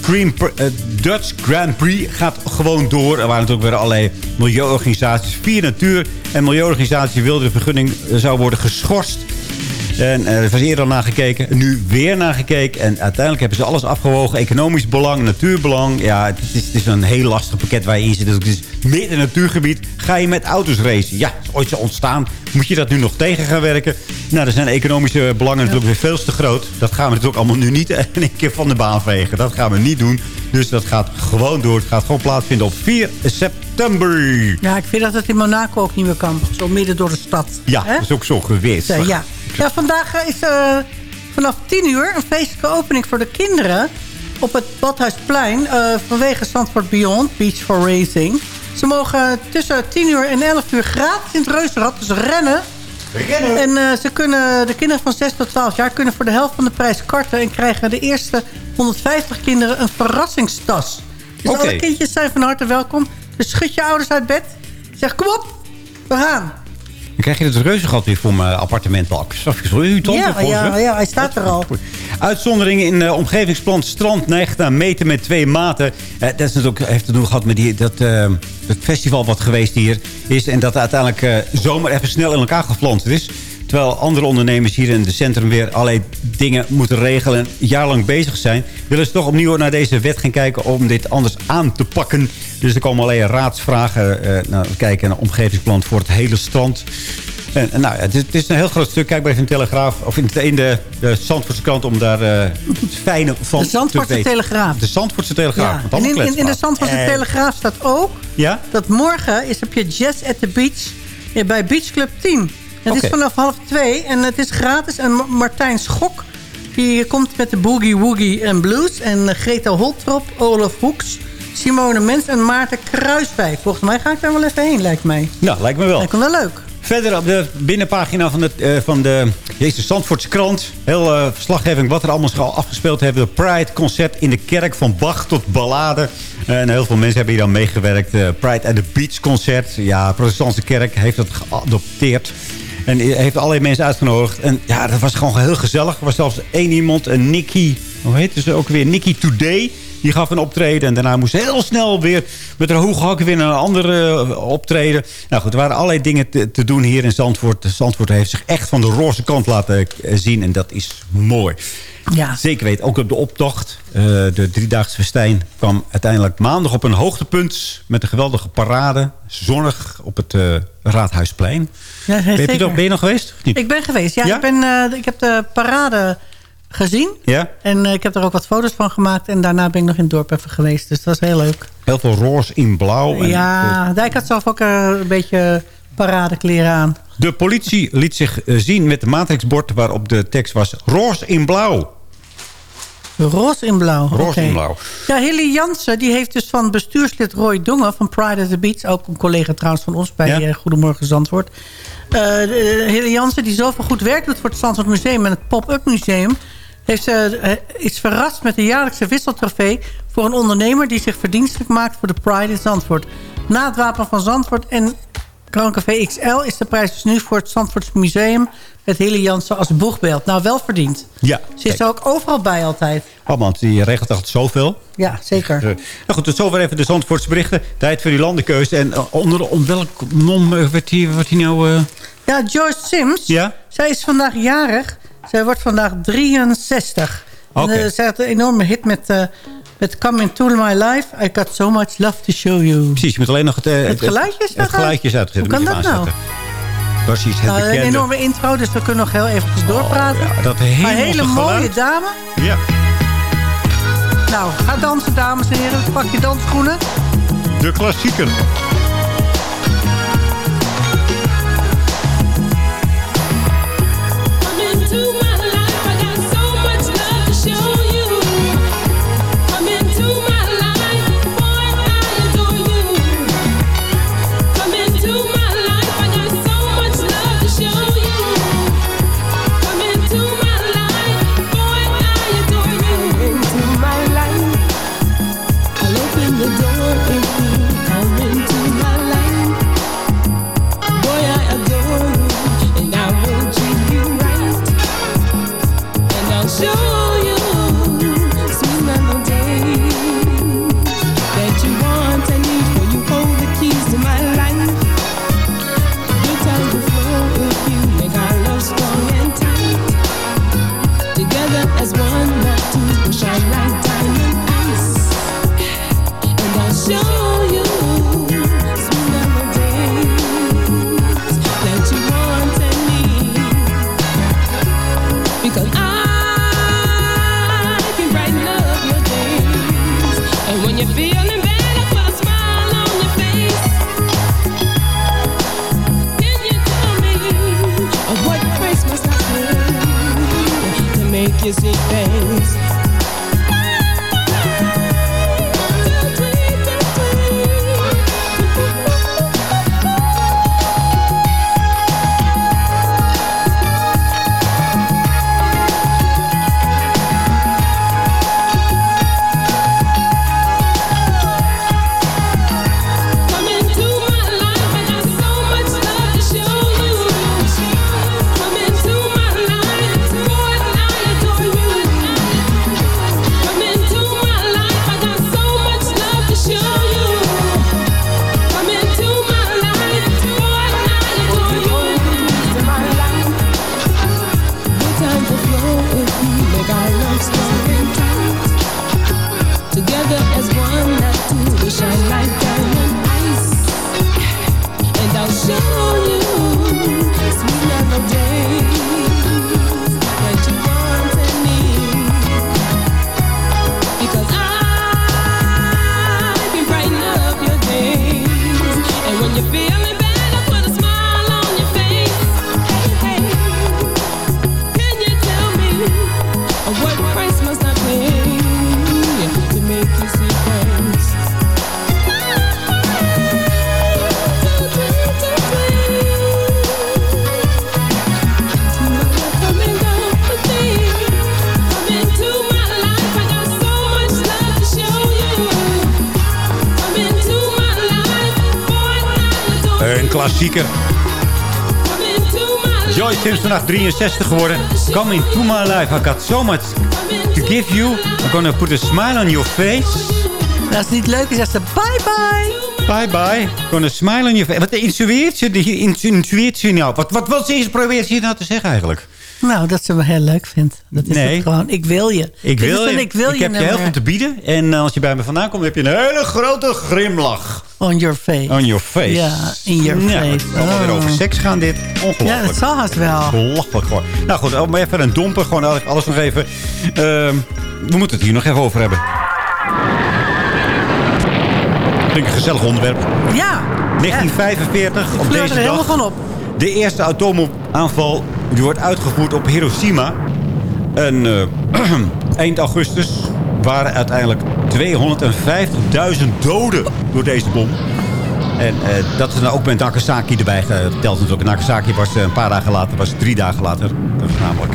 eh, Dutch Grand Prix gaat gewoon door. Er waren natuurlijk weer allerlei milieuorganisaties. Vier natuur- en milieuorganisaties wilden de vergunning zou worden geschorst. En eh, er was eerder al nagekeken. Nu weer nagekeken. En uiteindelijk hebben ze alles afgewogen. Economisch belang, natuurbelang. Ja, het is, het is een heel lastig pakket waar je in zit. Dus het is midden natuurgebied. Ga je met auto's racen? Ja, is ooit zo ontstaan. Moet je dat nu nog tegen gaan werken? Nou, er zijn economische belangen natuurlijk weer veel te groot. Dat gaan we natuurlijk allemaal nu niet in één keer van de baan vegen. Dat gaan we niet doen. Dus dat gaat gewoon door. Het gaat gewoon plaatsvinden op 4 september. Ja, ik vind dat het in Monaco ook niet meer kan. Zo midden door de stad. Ja, dat is ook zo geweest. Ja, ja. Ja vandaag eh, is eh, vanaf 10 uur een feestelijke opening voor de kinderen... op het Badhuisplein eh, vanwege Zandvoort Beyond, Beach for Racing. Ze mogen tussen 10 uur en 11 uur gratis in het reuzenrad, dus rennen... Rennen. En eh, ze kunnen, de kinderen van 6 tot 12 jaar kunnen voor de helft van de prijs karten... en krijgen de eerste 150 kinderen een verrassingstas. Dus alle kindjes zijn van harte welkom. Dus schud je ouders uit bed. Zeg, kom op, we gaan. Dan krijg je het reuzengat weer voor mijn appartementbak. Zo. Ja, volgens ja, mij. ja, hij staat er al. Uitzonderingen in uh, omgevingsplan Strand neigt naar meten met twee maten. Eh, dat is natuurlijk, heeft te doen gehad met die, dat, eh, dat festival wat geweest hier is. En dat uiteindelijk eh, zomaar even snel in elkaar geflanst is. Terwijl andere ondernemers hier in het centrum weer allerlei dingen moeten regelen... en jaarlang bezig zijn... willen ze toch opnieuw naar deze wet gaan kijken om dit anders aan te pakken. Dus er komen allerlei raadsvragen naar kijken naar omgevingsplan voor het hele strand. En, en nou, het, is, het is een heel groot stuk. Kijk maar even in de Telegraaf of in, de, in de, de Zandvoortse krant om daar uh, het fijne van De Zandvoortse te weten. Telegraaf. De Zandvoortse Telegraaf. Ja. En in, in, in de. Zandvoortse Eh, Telegraaf staat ook... Ja? dat morgen is op je Jazz at the Beach eh, bij Beach Club 10. Het is vanaf half twee en het is gratis. En Ma- Martijn Schok die komt met de Boogie Woogie en Blues. En eh, Greta Holtrop, Olaf Hoeks, Simone Mens en Maarten Kruiswijk. Volgens mij ga ik daar wel even heen, lijkt mij. Nou, lijkt me wel. Lijkt me wel leuk. Verder op de binnenpagina van de, eh, van de Jezus Zandvoortse krant. Heel eh, verslaggeving wat er allemaal zich al afgespeeld hebben. De Pride-concert in de kerk van Bach tot ballade. En heel veel mensen hebben hier dan meegewerkt. Eh, Pride at the Beach concert. Ja, de protestantse kerk heeft dat geadopteerd. En heeft allerlei mensen uitgenodigd. En ja, dat was gewoon heel gezellig. Er was zelfs één iemand, een Nikki... Hoe heette ze ook weer? Nikki Today. Die gaf een optreden. En daarna moest ze heel snel weer met haar hoge hakken weer naar een andere eh, optreden. Nou goed, er waren allerlei dingen te, te doen hier in Zandvoort. Zandvoort heeft zich echt van de roze kant laten eh, zien. En dat is mooi. Ja. Zeker weten, ook op de optocht. eh, de driedaagse festijn kwam uiteindelijk maandag op een hoogtepunt... met een geweldige parade. Zonnig op het Raadhuisplein. Ja, Ben je, ben je nog geweest? Niet? Ik ben geweest, ja. Ja? Ik, ben, ik heb de parade gezien. Ja? En eh, ik heb er ook wat foto's van gemaakt. En daarna ben ik nog in het dorp even geweest. Dus dat was heel leuk. Heel veel roze in blauw. En, ja, Dijk had zelf ook eh, een beetje paradekleren aan. De politie liet zich eh, zien met de matrixbord waarop de tekst was... roze in blauw. Roze in blauw. Roze oké. in blauw. Ja, Hilly Jansen die heeft dus van bestuurslid Roy Dongen van Pride at the Beach... ook een collega trouwens van ons bij Ja. Goedemorgen Zandvoort... De- Hilly Jansen die zoveel goed werk doet voor het Zandvoort Museum... en het Pop-Up Museum... heeft ze eh, iets verrast met de jaarlijkse wisseltrofee... voor een ondernemer die zich verdienstelijk maakt voor de Pride in Zandvoort. Na het Wapen van Zandvoort en Krancafé XL... is de prijs dus nu voor het Zandvoorts Museum... met Hilly Jansen als boegbeeld. Nou, wel verdiend. Ja, Ze is er ook overal bij altijd. Oh man, die regelt echt zoveel. Ja, zeker. Eh, nou goed, tot zover even de Zandvoortse berichten. Tijd voor die landenkeuze. En eh, onder om welk nom eh, werd die nou... eh, Ja, Joyce Sims. Ja? Zij is vandaag jarig. Zij wordt vandaag 63. Oké. En, eh, zij had een enorme hit met, eh met Come Into My Life. I got so much love to show you. Precies, je moet alleen nog het... eh, Het geluidje is Het, is uitgezet. Hoe kan dat nou? Precies, het Nou, een enorme intro, dus we kunnen nog heel eventjes doorpraten. ja, dat maar hemelse hele mooie geluid. dame. Ja. Nou, ga dansen, dames en heren. Pak je dansschoenen. De klassieker. Klassieker. Joy Sims vandaag 63 geworden. Come into my life. I got so much to give you. I'm gonna put a smile on your face. En als het niet leuk is, zegt ze bye bye. Bye bye. Gonna smile on your face. Wat insinueert ze? Insinueert ze nou? Wat, wat, wat ze probeert ze hier nou te zeggen eigenlijk? Nou, dat ze me heel leuk vindt. Dat is Nee. het gewoon. Ik wil je. Ik wil is je. een ik wil je heb je heel veel te bieden. En eh, als je bij me vandaan komt, heb je een hele grote grimlach. On your face. On your face. Ja, in your Ja, face. Het wel weer Oh. over seks gaan dit. Ongelooflijk. Ja, dat zal haast wel. Belachelijk gewoon. Nou goed, om even een domper. Gewoon alles nog even. Ehm, we moeten het hier nog even over hebben. Ik denk een gezellig onderwerp. Ja. 1945, op kleur er deze helemaal dag. van op. De eerste atoomaanval die wordt uitgevoerd op Hiroshima. En eh, eind augustus waren uiteindelijk 250.000 doden door deze bom. En eh, dat is dan ook met Nagasaki erbij geteld natuurlijk. Nagasaki was eh, een paar dagen later, was drie dagen later. Namelijk...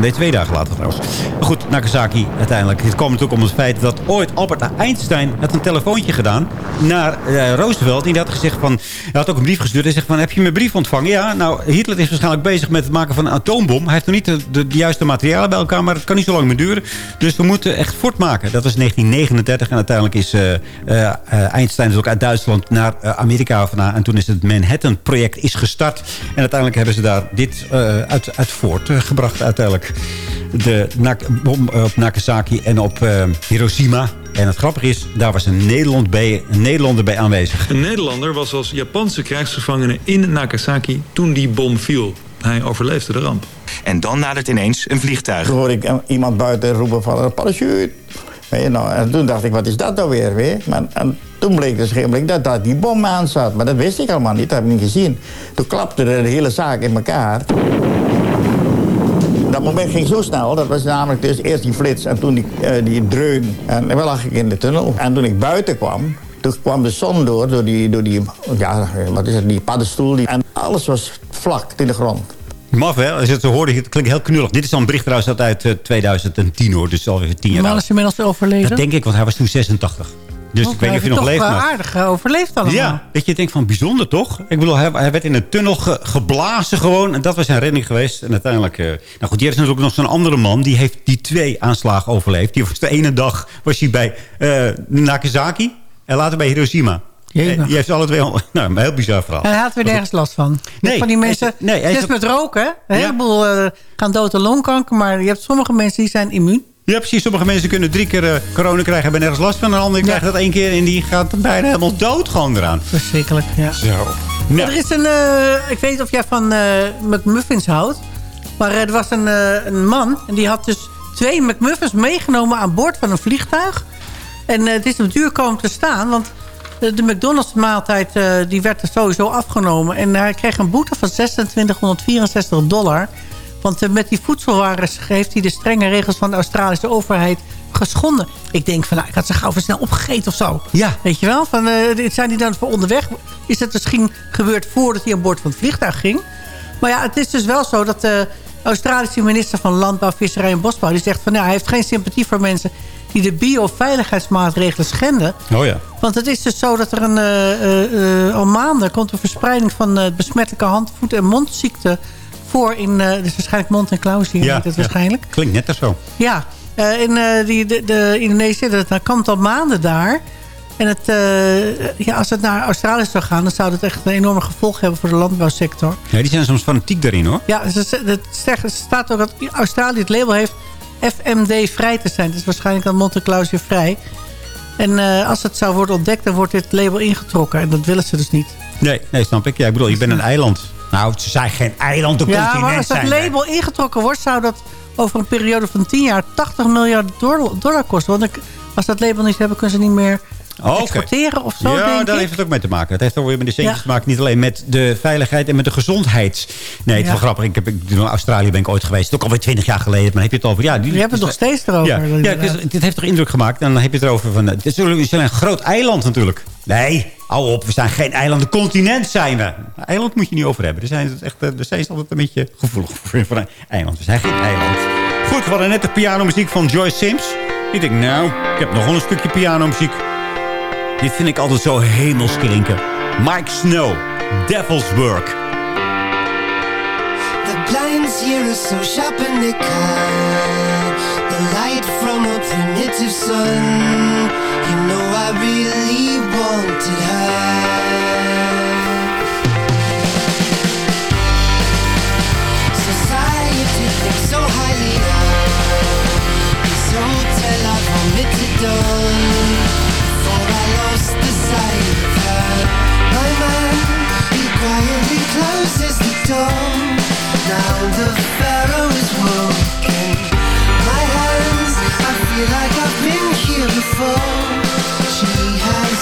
Nee, twee dagen later trouwens. Maar goed, Nagasaki uiteindelijk. Het kwam natuurlijk om het feit dat ooit Albert Einstein had een telefoontje gedaan naar eh, Roosevelt. En die had gezegd van, hij had ook een brief gestuurd. Hij zegt van, heb je mijn brief ontvangen? Ja, nou, Hitler is waarschijnlijk bezig met het maken van een atoombom. Hij heeft nog niet de, de, juiste materialen bij elkaar, maar het kan niet zo lang meer duren. Dus we moeten echt voortmaken. Dat was 1939 en uiteindelijk is eh, eh, Einstein dus ook uit Duitsland naar Amerika vandaan. En toen is het Manhattan-project is gestart. En uiteindelijk hebben ze daar dit uit, uit voortgebracht uiteindelijk. De bom op Nagasaki en op eh, Hiroshima. En het grappige is, daar was een, Nederland bij, een Nederlander bij aanwezig. Een Nederlander was als Japanse krijgsgevangene in Nagasaki toen die bom viel. Hij overleefde de ramp. En dan nadert ineens een vliegtuig. Toen hoorde ik eh, iemand buiten roepen van een parachute. Weet je, nou, en toen dacht ik, wat is dat nou weer? Weer? Maar, en toen bleek dus geen blik dat daar die bom aan zat. Maar dat wist ik allemaal niet, dat heb ik niet gezien. Toen klapte de hele zaak in elkaar. Dat moment ging zo snel, dat was namelijk dus eerst die flits en toen die, eh, die dreun. En dan lag ik in de tunnel. En toen ik buiten kwam, toen kwam de zon door, door die, door die ja, wat is het, die paddenstoel. Die, en alles was vlak in de grond. Maf, hè? Als je het zo hoorde, het klinkt heel knullig. Dit is al een bericht trouwens uit, uit eh, 2010, hoor. Dus alweer tien jaar oud. is inmiddels overleden. Dat denk ik, want hij was toen 86. Dus ik weet niet of je nog leeft. maar- aardig eh, overleefd allemaal. Ja, dat je denkt van bijzonder toch? Ik bedoel, hij, hij werd in een tunnel ge- geblazen gewoon. En dat was zijn redding geweest. En uiteindelijk... eh, nou goed, hier is natuurlijk nog zo'n andere man. Die heeft die twee aanslagen overleefd. Die was de ene dag was hij bij eh, Nagasaki. En later bij Hiroshima. Die heeft alle twee... al- Nou, een heel bizar verhaal. En hij had weer nergens last van. Nee, van die mensen, nee, hij is met roken? Een heleboel gaan dood aan longkanker, maar je hebt sommige mensen die zijn immuun. Ja, precies. Sommige mensen kunnen drie keer eh, corona krijgen... hebben nergens last van. En een ander krijgt dat één keer... en die gaat bijna helemaal dood gewoon eraan. Verschrikkelijk, ja. Zo. Er is een, eh, ik weet niet of jij van eh, McMuffins houdt. Maar er was een, eh, een man en die had dus twee McMuffins meegenomen aan boord van een vliegtuig. En het is op duur komen te staan, want de, de McDonald's maaltijd eh, die werd er sowieso afgenomen. En hij kreeg een boete van 2664 dollar. Want eh, met die voedselwaren heeft hij de strenge regels van de Australische overheid geschonden. Ik denk van, nou, ik had ze gauw snel opgegeten of zo. Ja. Weet je wel? Van, eh, zijn die dan voor onderweg? Is het misschien gebeurd voordat hij aan boord van het vliegtuig ging? Maar ja, het is dus wel zo dat de Australische minister van Landbouw, Visserij en Bosbouw... die zegt van, nou, hij heeft geen sympathie voor mensen... die de bioveiligheidsmaatregelen schenden. Oh ja. Want het is dus zo dat er een, eh, eh, eh, al maanden komt een verspreiding van eh, besmettelijke hand, voet- en mondziekte voor in, dus waarschijnlijk mond- en klauwzier, Ja, heet het ja. waarschijnlijk. Klinkt net als zo. Ja, eh, in eh, die, de, de Indonesië, dat kampt al maanden daar. En het, ja, als het naar Australië zou gaan, dan zou dat echt een enorme gevolg hebben voor de landbouwsector. Ja, die zijn soms fanatiek daarin, hoor. Ja, het staat ook dat Australië het label heeft FMD vrij te zijn. Het is waarschijnlijk dan mond- en klauwzier vrij. En als het zou worden ontdekt, dan wordt dit label ingetrokken. En dat willen ze dus niet. Nee, nee, snap ik. Ja, ik bedoel, je bent een eiland. Nou, ze zijn geen eiland, een Ja, maar als dat wij. label ingetrokken wordt... zou dat over een periode van 10 jaar 80 miljard dollar, dollar kosten. Want als dat label niet hebben, kunnen ze niet meer Exporteren of zo, ja, denk daar heeft het ook mee te maken. Het heeft ook weer met de centjes Ja. te maken. Niet alleen met de veiligheid en met de gezondheid. Nee, het is wel grappig. Ik heb, ik, in Australië ben ik ooit geweest. Ook alweer twintig jaar geleden. Maar heb je het over... Ja, die, Je hebt het nog steeds erover. Ja, dit heeft toch indruk gemaakt. En dan heb je het erover van... Het is natuurlijk- een groot eiland natuurlijk. Nee, hou op. We zijn geen eiland. Een continent zijn we. Een eiland moet je niet over hebben. Er zijn, echt, eh, er zijn altijd een beetje gevoelig voor, voor een eiland. We zijn geen eiland. Goed, we hadden net de pianomuziek van Joyce Sims. Ik denk, nou, ik heb nog wel een stukje pianomuziek. Dit vind ik altijd zo hemels klinken. Mike Snow, Devil's Work. blinds here are so sharp and they cut the light from a primitive sun. You know I really wanted her. Society thinks so highly of this hotel I've omitted on. Like I've been here before. She has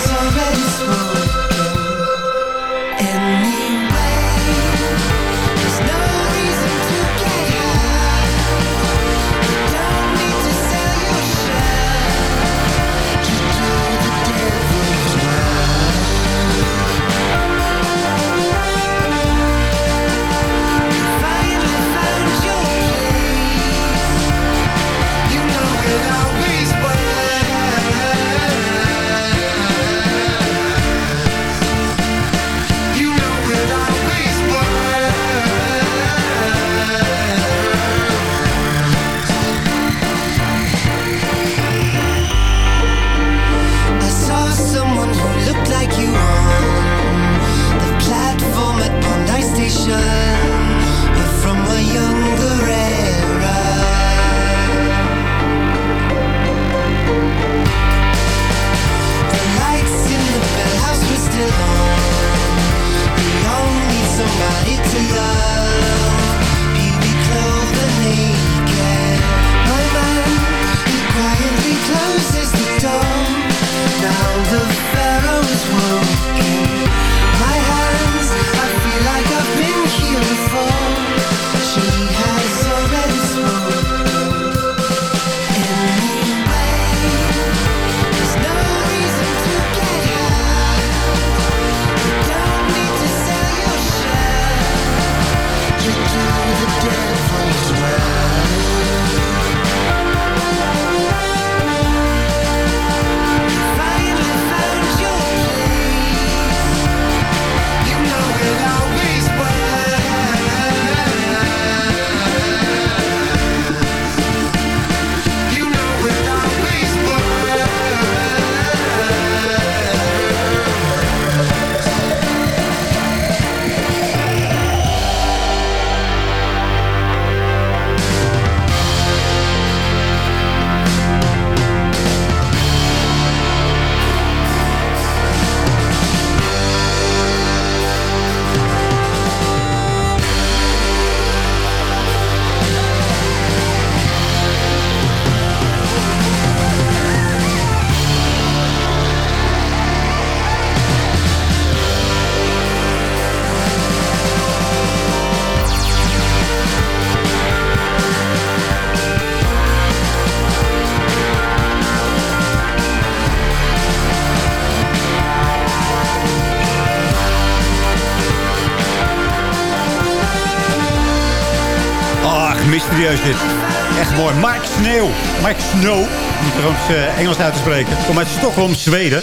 mysterieus dit. Echt mooi. Mike Sneeuw. Mike Snow. Om het uh, Engels uit te spreken. Kom uit Stockholm, Zweden.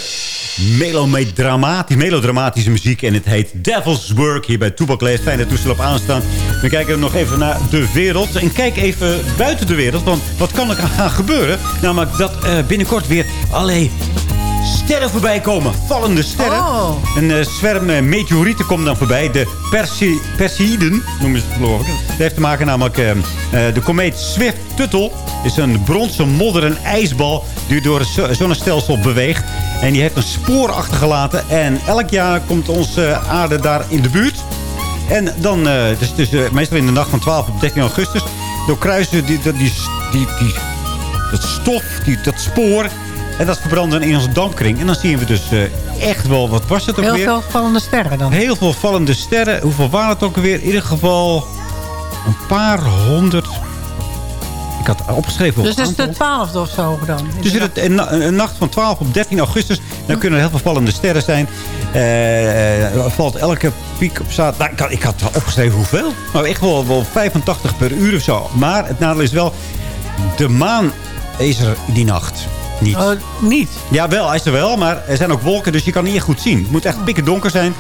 Melodramatisch, melodramatische muziek. En het heet Devil's Work hier bij Toepak Lees. Fijn dat toestel op aanstaan. We kijken nog even naar de wereld. En kijk even buiten de wereld. Want wat kan er gaan gebeuren? Namelijk dat uh, binnenkort weer allerlei sterren voorbij komen. Vallende sterren. Oh. Een uh, zwerm uh, meteorieten komt dan voorbij. De Perse Perseiden noemen ze het geloof ik. Dat heeft te maken namelijk... Uh, de komeet Swift-Tuttle is een bronzen modder en ijsbal... die door het zonnestelsel beweegt. En die heeft een spoor achtergelaten. En elk jaar komt onze aarde daar in de buurt. En dan, dus, dus meestal in de nacht van 12 op 13 augustus... doorkruisen die, die, die, die, die dat stof, die, dat spoor... En dat verbranden in onze dampkring. En dan zien we dus uh, echt wel, wat was het ook Heel weer? veel vallende sterren dan. Heel veel vallende sterren. Hoeveel waren het ook weer? In ieder geval een paar honderd. Ik had opgeschreven. Dus het is de twaalfde of zo dan? Dus het een, een, nacht van 12 op 13 augustus. Dan kunnen er heel veel vallende sterren zijn. Uh, valt elke piek op zaterdag. Nou, ik, had, ik had wel opgeschreven hoeveel. Nou, echt wel, wel 85 per uur of zo. Maar het nadeel is wel... De maan is er die nacht niet. Uh, niet? Ja, wel. Hij is er wel. Maar er zijn ook wolken, dus je kan niet echt goed zien. Het moet echt pikken donker zijn.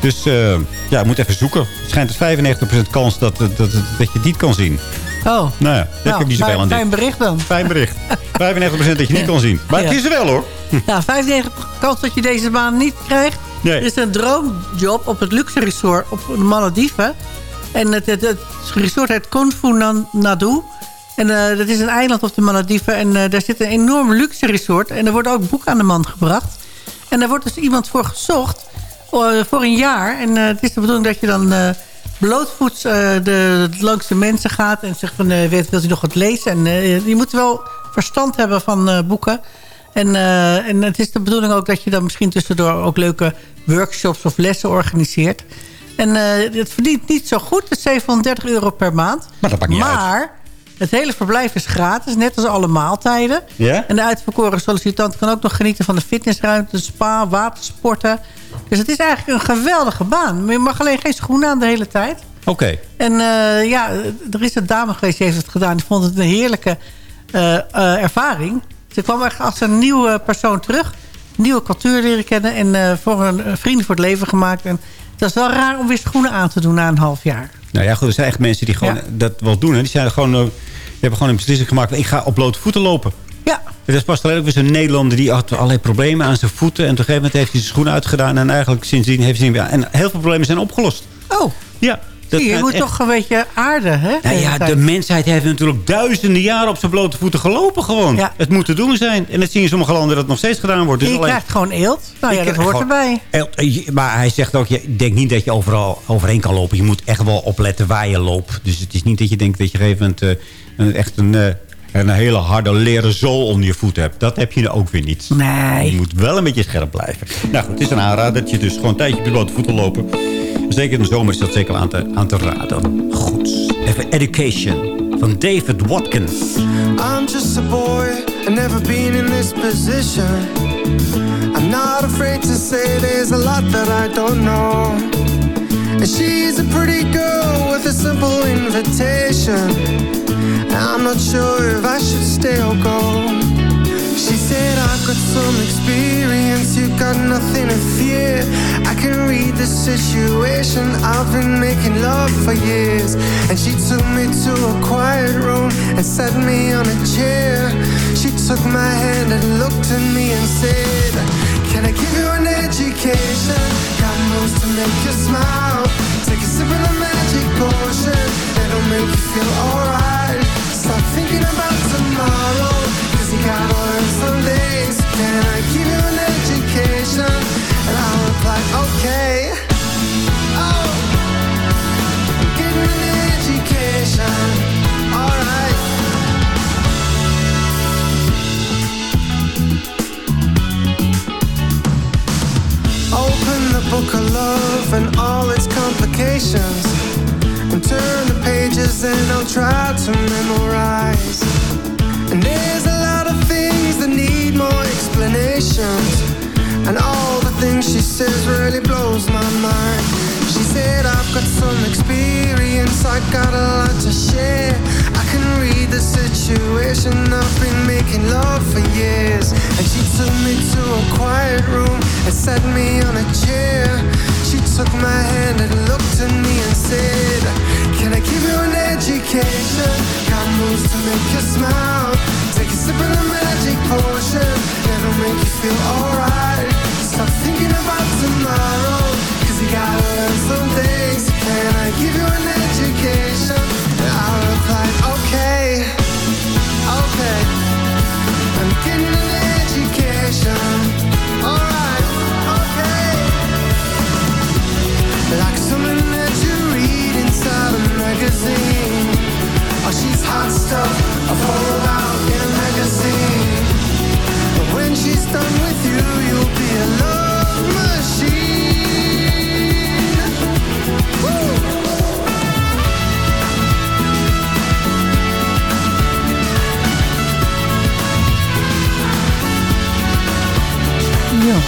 Dus eh, ja, je moet even zoeken. Het schijnt 95% kans dat, dat, dat, dat je het niet kan zien. Oh. Nou ja, dat Nou, heb niet zoveel aan dit. fijn bericht dan. Fijn bericht. 95% dat je niet kan zien. Maar het Ja. is er wel hoor. Ja, 95% kans dat je deze baan niet krijgt. Nee. Er is een droomjob op het luxe resort op de Malediven. En het, het, het resort heet Konfu Nan- Nadu. En eh, dat is een eiland op de Malediven. En eh, daar zit een enorm luxe resort. En er wordt ook boek aan de man gebracht. En daar wordt dus iemand voor gezocht. eh, voor een jaar. En het is de bedoeling dat je dan blootvoets de, langs de mensen gaat. En zegt van, eh, wilt, u nog wat lezen? En je moet wel verstand hebben van boeken. En, en het is de bedoeling ook dat je dan misschien tussendoor ook leuke workshops of lessen organiseert. En het verdient niet zo goed, is 730 euro per maand. Maar dat maakt niet maar het hele verblijf is gratis, net als alle maaltijden. Ja? En de uitverkoren sollicitant kan ook nog genieten van de fitnessruimte, spa, watersporten. Dus het is eigenlijk een geweldige baan. Maar je mag alleen geen schoenen aan de hele tijd. Oké. En eh, ja, er is een dame geweest die heeft het gedaan. Die vond het een heerlijke eh, eh, ervaring. Ze kwam echt als een nieuwe persoon terug. Nieuwe cultuur leren kennen. En voor een, vrienden voor het leven gemaakt. En het is wel raar om weer schoenen aan te doen na een half jaar. Nou ja, goed, er zijn echt mensen die gewoon Ja. dat wel doen. Hè. Die, zijn gewoon, hebben gewoon een beslissing gemaakt. Ik ga op blote voeten lopen. Ja. Er is pas alleen ook weer zo'n Nederlander die had allerlei problemen aan zijn voeten. En op een gegeven moment heeft hij zijn schoenen uitgedaan. En eigenlijk sindsdien heeft hij... En heel veel problemen zijn opgelost. Oh. Ja. Dat je, moet echt- toch een beetje aarden, hè? Nou ja, de mensheid heeft natuurlijk duizenden jaren op zijn blote voeten gelopen gewoon. Het moet te doen zijn. En dat zie je in sommige landen dat het nog steeds gedaan wordt. Dus je alleen- krijgt gewoon eelt. Nou ja, dat hoort erbij. El- eh, Maar hij zegt ook, je denkt niet dat je overal overheen kan lopen. Je moet echt wel opletten waar je loopt. Dus het is niet dat je denkt dat je op een gegeven moment eh, een, echt een, eh, een hele harde leren zool onder je voet hebt. Dat heb je nou ook weer niet. Nee. Je moet wel een beetje scherp blijven. Nou goed, het is een aanrader dat je dus gewoon een tijdje op je blote voeten lopen. Zeker in de zomer is dat zeker aan te, aan te raden. Goed, even Education van David Watkins. I'm just a boy, I've never been in this position. I'm not afraid to say there's a lot that I don't know. And she's a pretty girl with a simple invitation. I'm not sure if I should stay or go. She said, I've got some experience, you got nothing to fear. I can read the situation, I've been making love for years. And she took me to a quiet room and sat me on a chair. She took my hand and looked at me and said, Can I give you an education? Got moves to make you smile. Take a sip of the magic potion, it'll make you feel alright. Stop thinking about tomorrow, cause you gotta learn some things. Can I give you an education? And I'll reply, okay. Oh, I'm getting an education. Alright. Open the book of love and all its complications. Turn the pages and I'll try to memorize. And there's a lot of things that need more explanations. And all the things she says really blows my mind. She said, I've got some experience, I got a lot to share. I can read the situation, I've been making love for years. And she took me to a quiet room and sat me on a chair. She took my hand and looked at me and said, Can I give you an education? Got moves to make you smile. Take a sip of the magic potion, it'll make you feel alright. Stop thinking about tomorrow, cause you gotta learn some things. Can I give you an education? And I she's hot stuff, a photo out in a magazine. But when she's done with you, you'll be a love machine. Woo! Ja.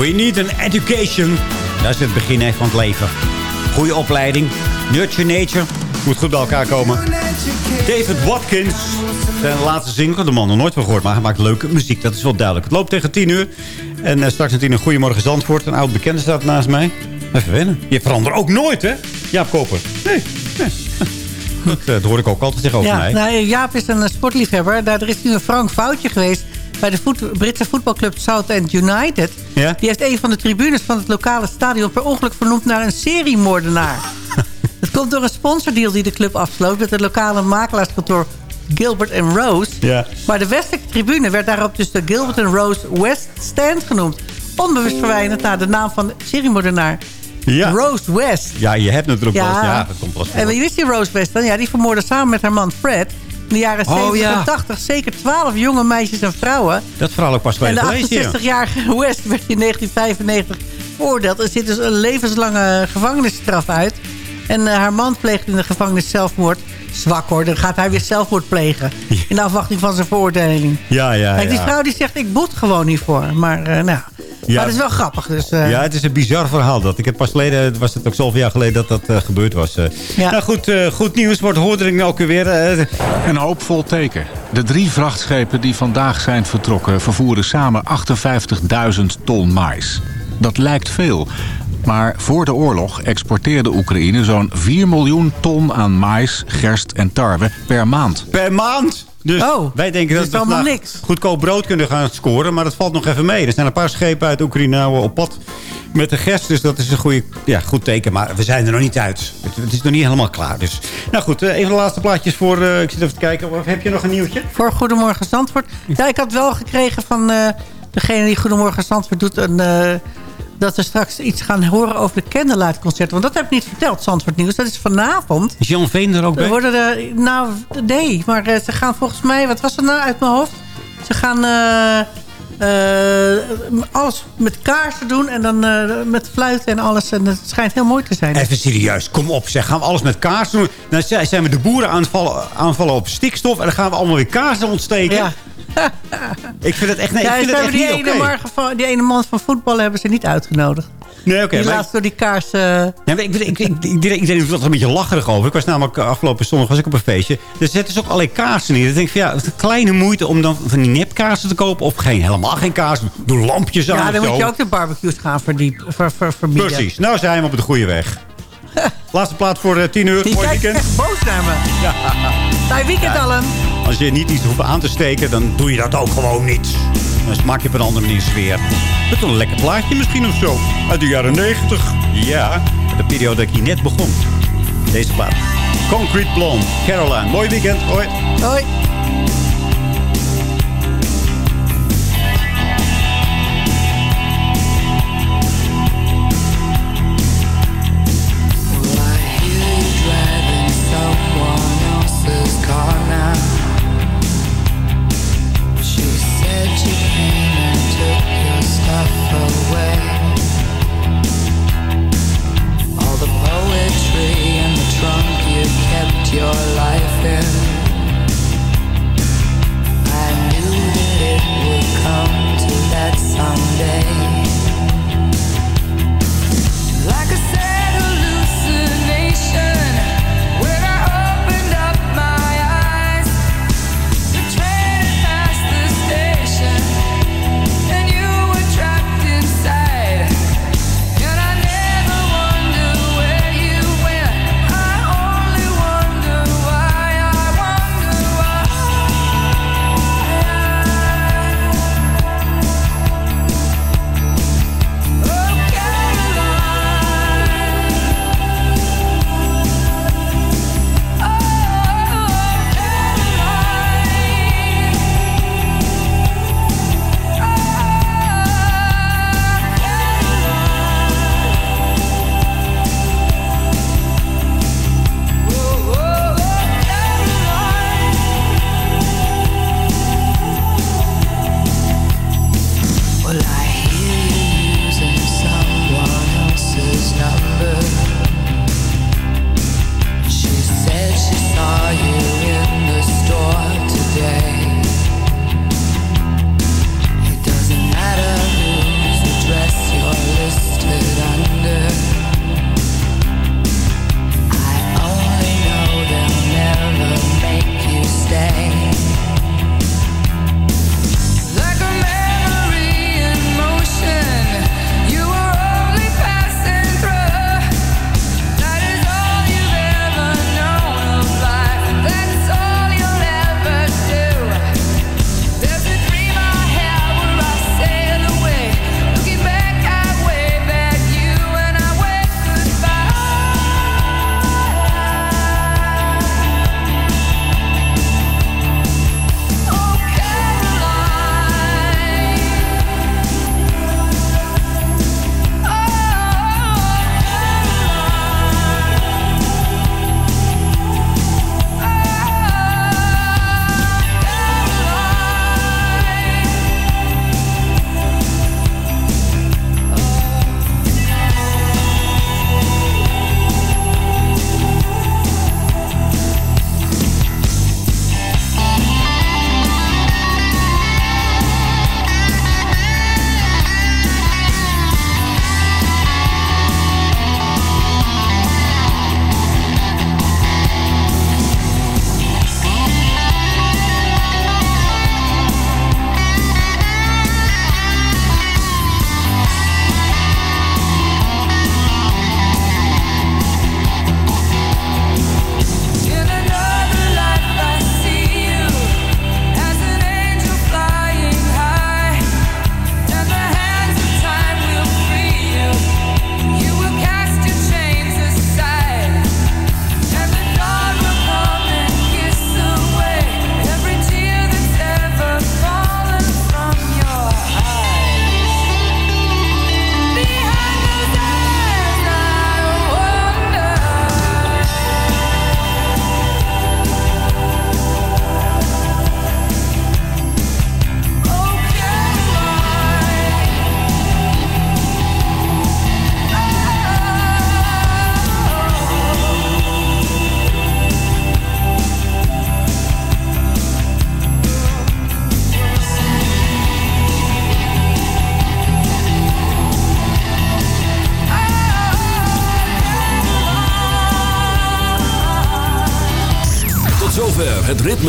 We need an education. Dat is het begin van het leven. Goede opleiding. Nurture nature. Moet goed bij elkaar komen. David Watkins. Zijn laatste single. De man nog nooit van gehoord. Maar hij maakt leuke muziek. Dat is wel duidelijk. Het loopt tegen 10 uur. En eh, straks natuurlijk een Goedemorgen Zandvoort. Een oud bekende staat naast mij. Even wennen. Je verandert ook nooit, hè? Jaap Koper. Nee, nee. Dat, eh, dat hoor ik ook altijd zeggen over Ja, mij. nou, Jaap is een eh, sportliefhebber. Daar is nu een frank foutje geweest bij de voet- Britse voetbalclub Southend United. Ja? Die heeft een van de tribunes van het lokale stadion per ongeluk vernoemd naar een seriemoordenaar. Het komt door een sponsordeal die de club afsloot met het lokale makelaarskantoor Gilbert Rose. Ja. Maar de westelijke tribune werd daarop dus de Gilbert Rose West Stand genoemd. Onbewust verwijnend naar de naam van de seriemoordenaar. Ja. Rose West. Ja, je hebt natuurlijk wel. Ja. Ja, dat komt wel voor. En wie wist die Rose West dan? Ja, die vermoorde samen met haar man Fred... in de jaren Oh, 70 ja. en 80 zeker 12 jonge meisjes en vrouwen. Dat verhaal ook pas En geleden de gelezen, ja. 68-jarige West werd in 1995 veroordeeld. Er zit dus een levenslange gevangenisstraf uit. En eh, haar man pleegde in de gevangenis zelfmoord. Zwak hoor, dan gaat hij weer zelfmoord plegen. In de afwachting van zijn veroordeling. Ja, ja, Kijk, die ja. vrouw die zegt, ik boet gewoon niet voor. Maar, eh, nou, Ja. maar het is wel grappig. Dus, eh, Ja, het is een bizar verhaal. Dat. Ik heb pas geleden, was het ook zoveel jaar geleden dat dat eh, gebeurd was. eh. Ja. Nou goed, eh, goed nieuws wordt hoordering ook weer. Een hoopvol teken. De drie vrachtschepen die vandaag zijn vertrokken... vervoeren samen 58.000 ton mais. Dat lijkt veel. Maar voor de oorlog exporteerde Oekraïne zo'n 4 miljoen ton aan mais, gerst en tarwe per maand. per maand. Dus wij denken dat is we allemaal vandaag niks. goedkoop brood kunnen gaan scoren. Maar dat valt nog even mee. Er zijn een paar schepen uit Oekraïne nou op pad met de gerst. Dus dat is een goede, ja, goed teken. Maar we zijn er nog niet uit. Het, het is nog niet helemaal klaar. Dus. Nou goed, eh, even de laatste plaatjes voor... eh, ik zit even te kijken. Of heb je nog een nieuwtje? Voor Goedemorgen Zandvoort. Ja, ik had wel gekregen van eh, degene die Goedemorgen Zandvoort doet... Een, eh, dat we straks iets gaan horen over de Candlelight concert. Want dat heb ik niet verteld, Zandvoort Nieuws. Dat is vanavond. Is Jan Veen er ook We bij? worden er, nou, nee. Maar eh, ze gaan volgens mij... Wat was er nou uit mijn hoofd? Ze gaan... eh, eh, alles met kaarsen doen en dan met fluiten en alles. En het schijnt heel mooi te zijn. Even serieus, kom op zeg. Gaan we alles met kaas doen? Dan zijn zijn we de boeren aanvallen, aanvallen op stikstof... en dan gaan we allemaal weer kaarsen ontsteken. Ja. Ik vind het echt, nee, ja, ik vind ze het echt hebben niet die, oké. ene morgen van, die ene man van voetbal hebben ze niet uitgenodigd. Nee, oké. die laatst door die kaars... eh, Ja, maar ik, ik, ik, ik, iedereen, doet er een beetje lacherig over. Ik was namelijk eh, afgelopen zondag was ik op een feestje. Er zetten ze ook allerlei kaarsen neer. Dan denk ik van ja, het is een kleine moeite om dan van die nepkaarsen te kopen. Of geen, helemaal geen kaarsen. Doe lampjes aan ja, dan moet je ook de barbecues gaan verdiep, ver, ver, verbieden. Precies. Nou zijn we op de goede weg. Laatste plaat voor eh, 10 uur. Die kijkt weekend. echt boos naar me. Ja. Fijn weekend allen. Als je niet iets hoeft aan te steken, dan doe je dat ook gewoon niet. Dan maak je op een andere manier sfeer. Met een lekker plaatje misschien of zo. Uit de jaren 90. Ja, de periode dat ik hier net begon. Deze plaat. Concrete Blonde, Caroline. Mooi weekend. Hoi. Hoi.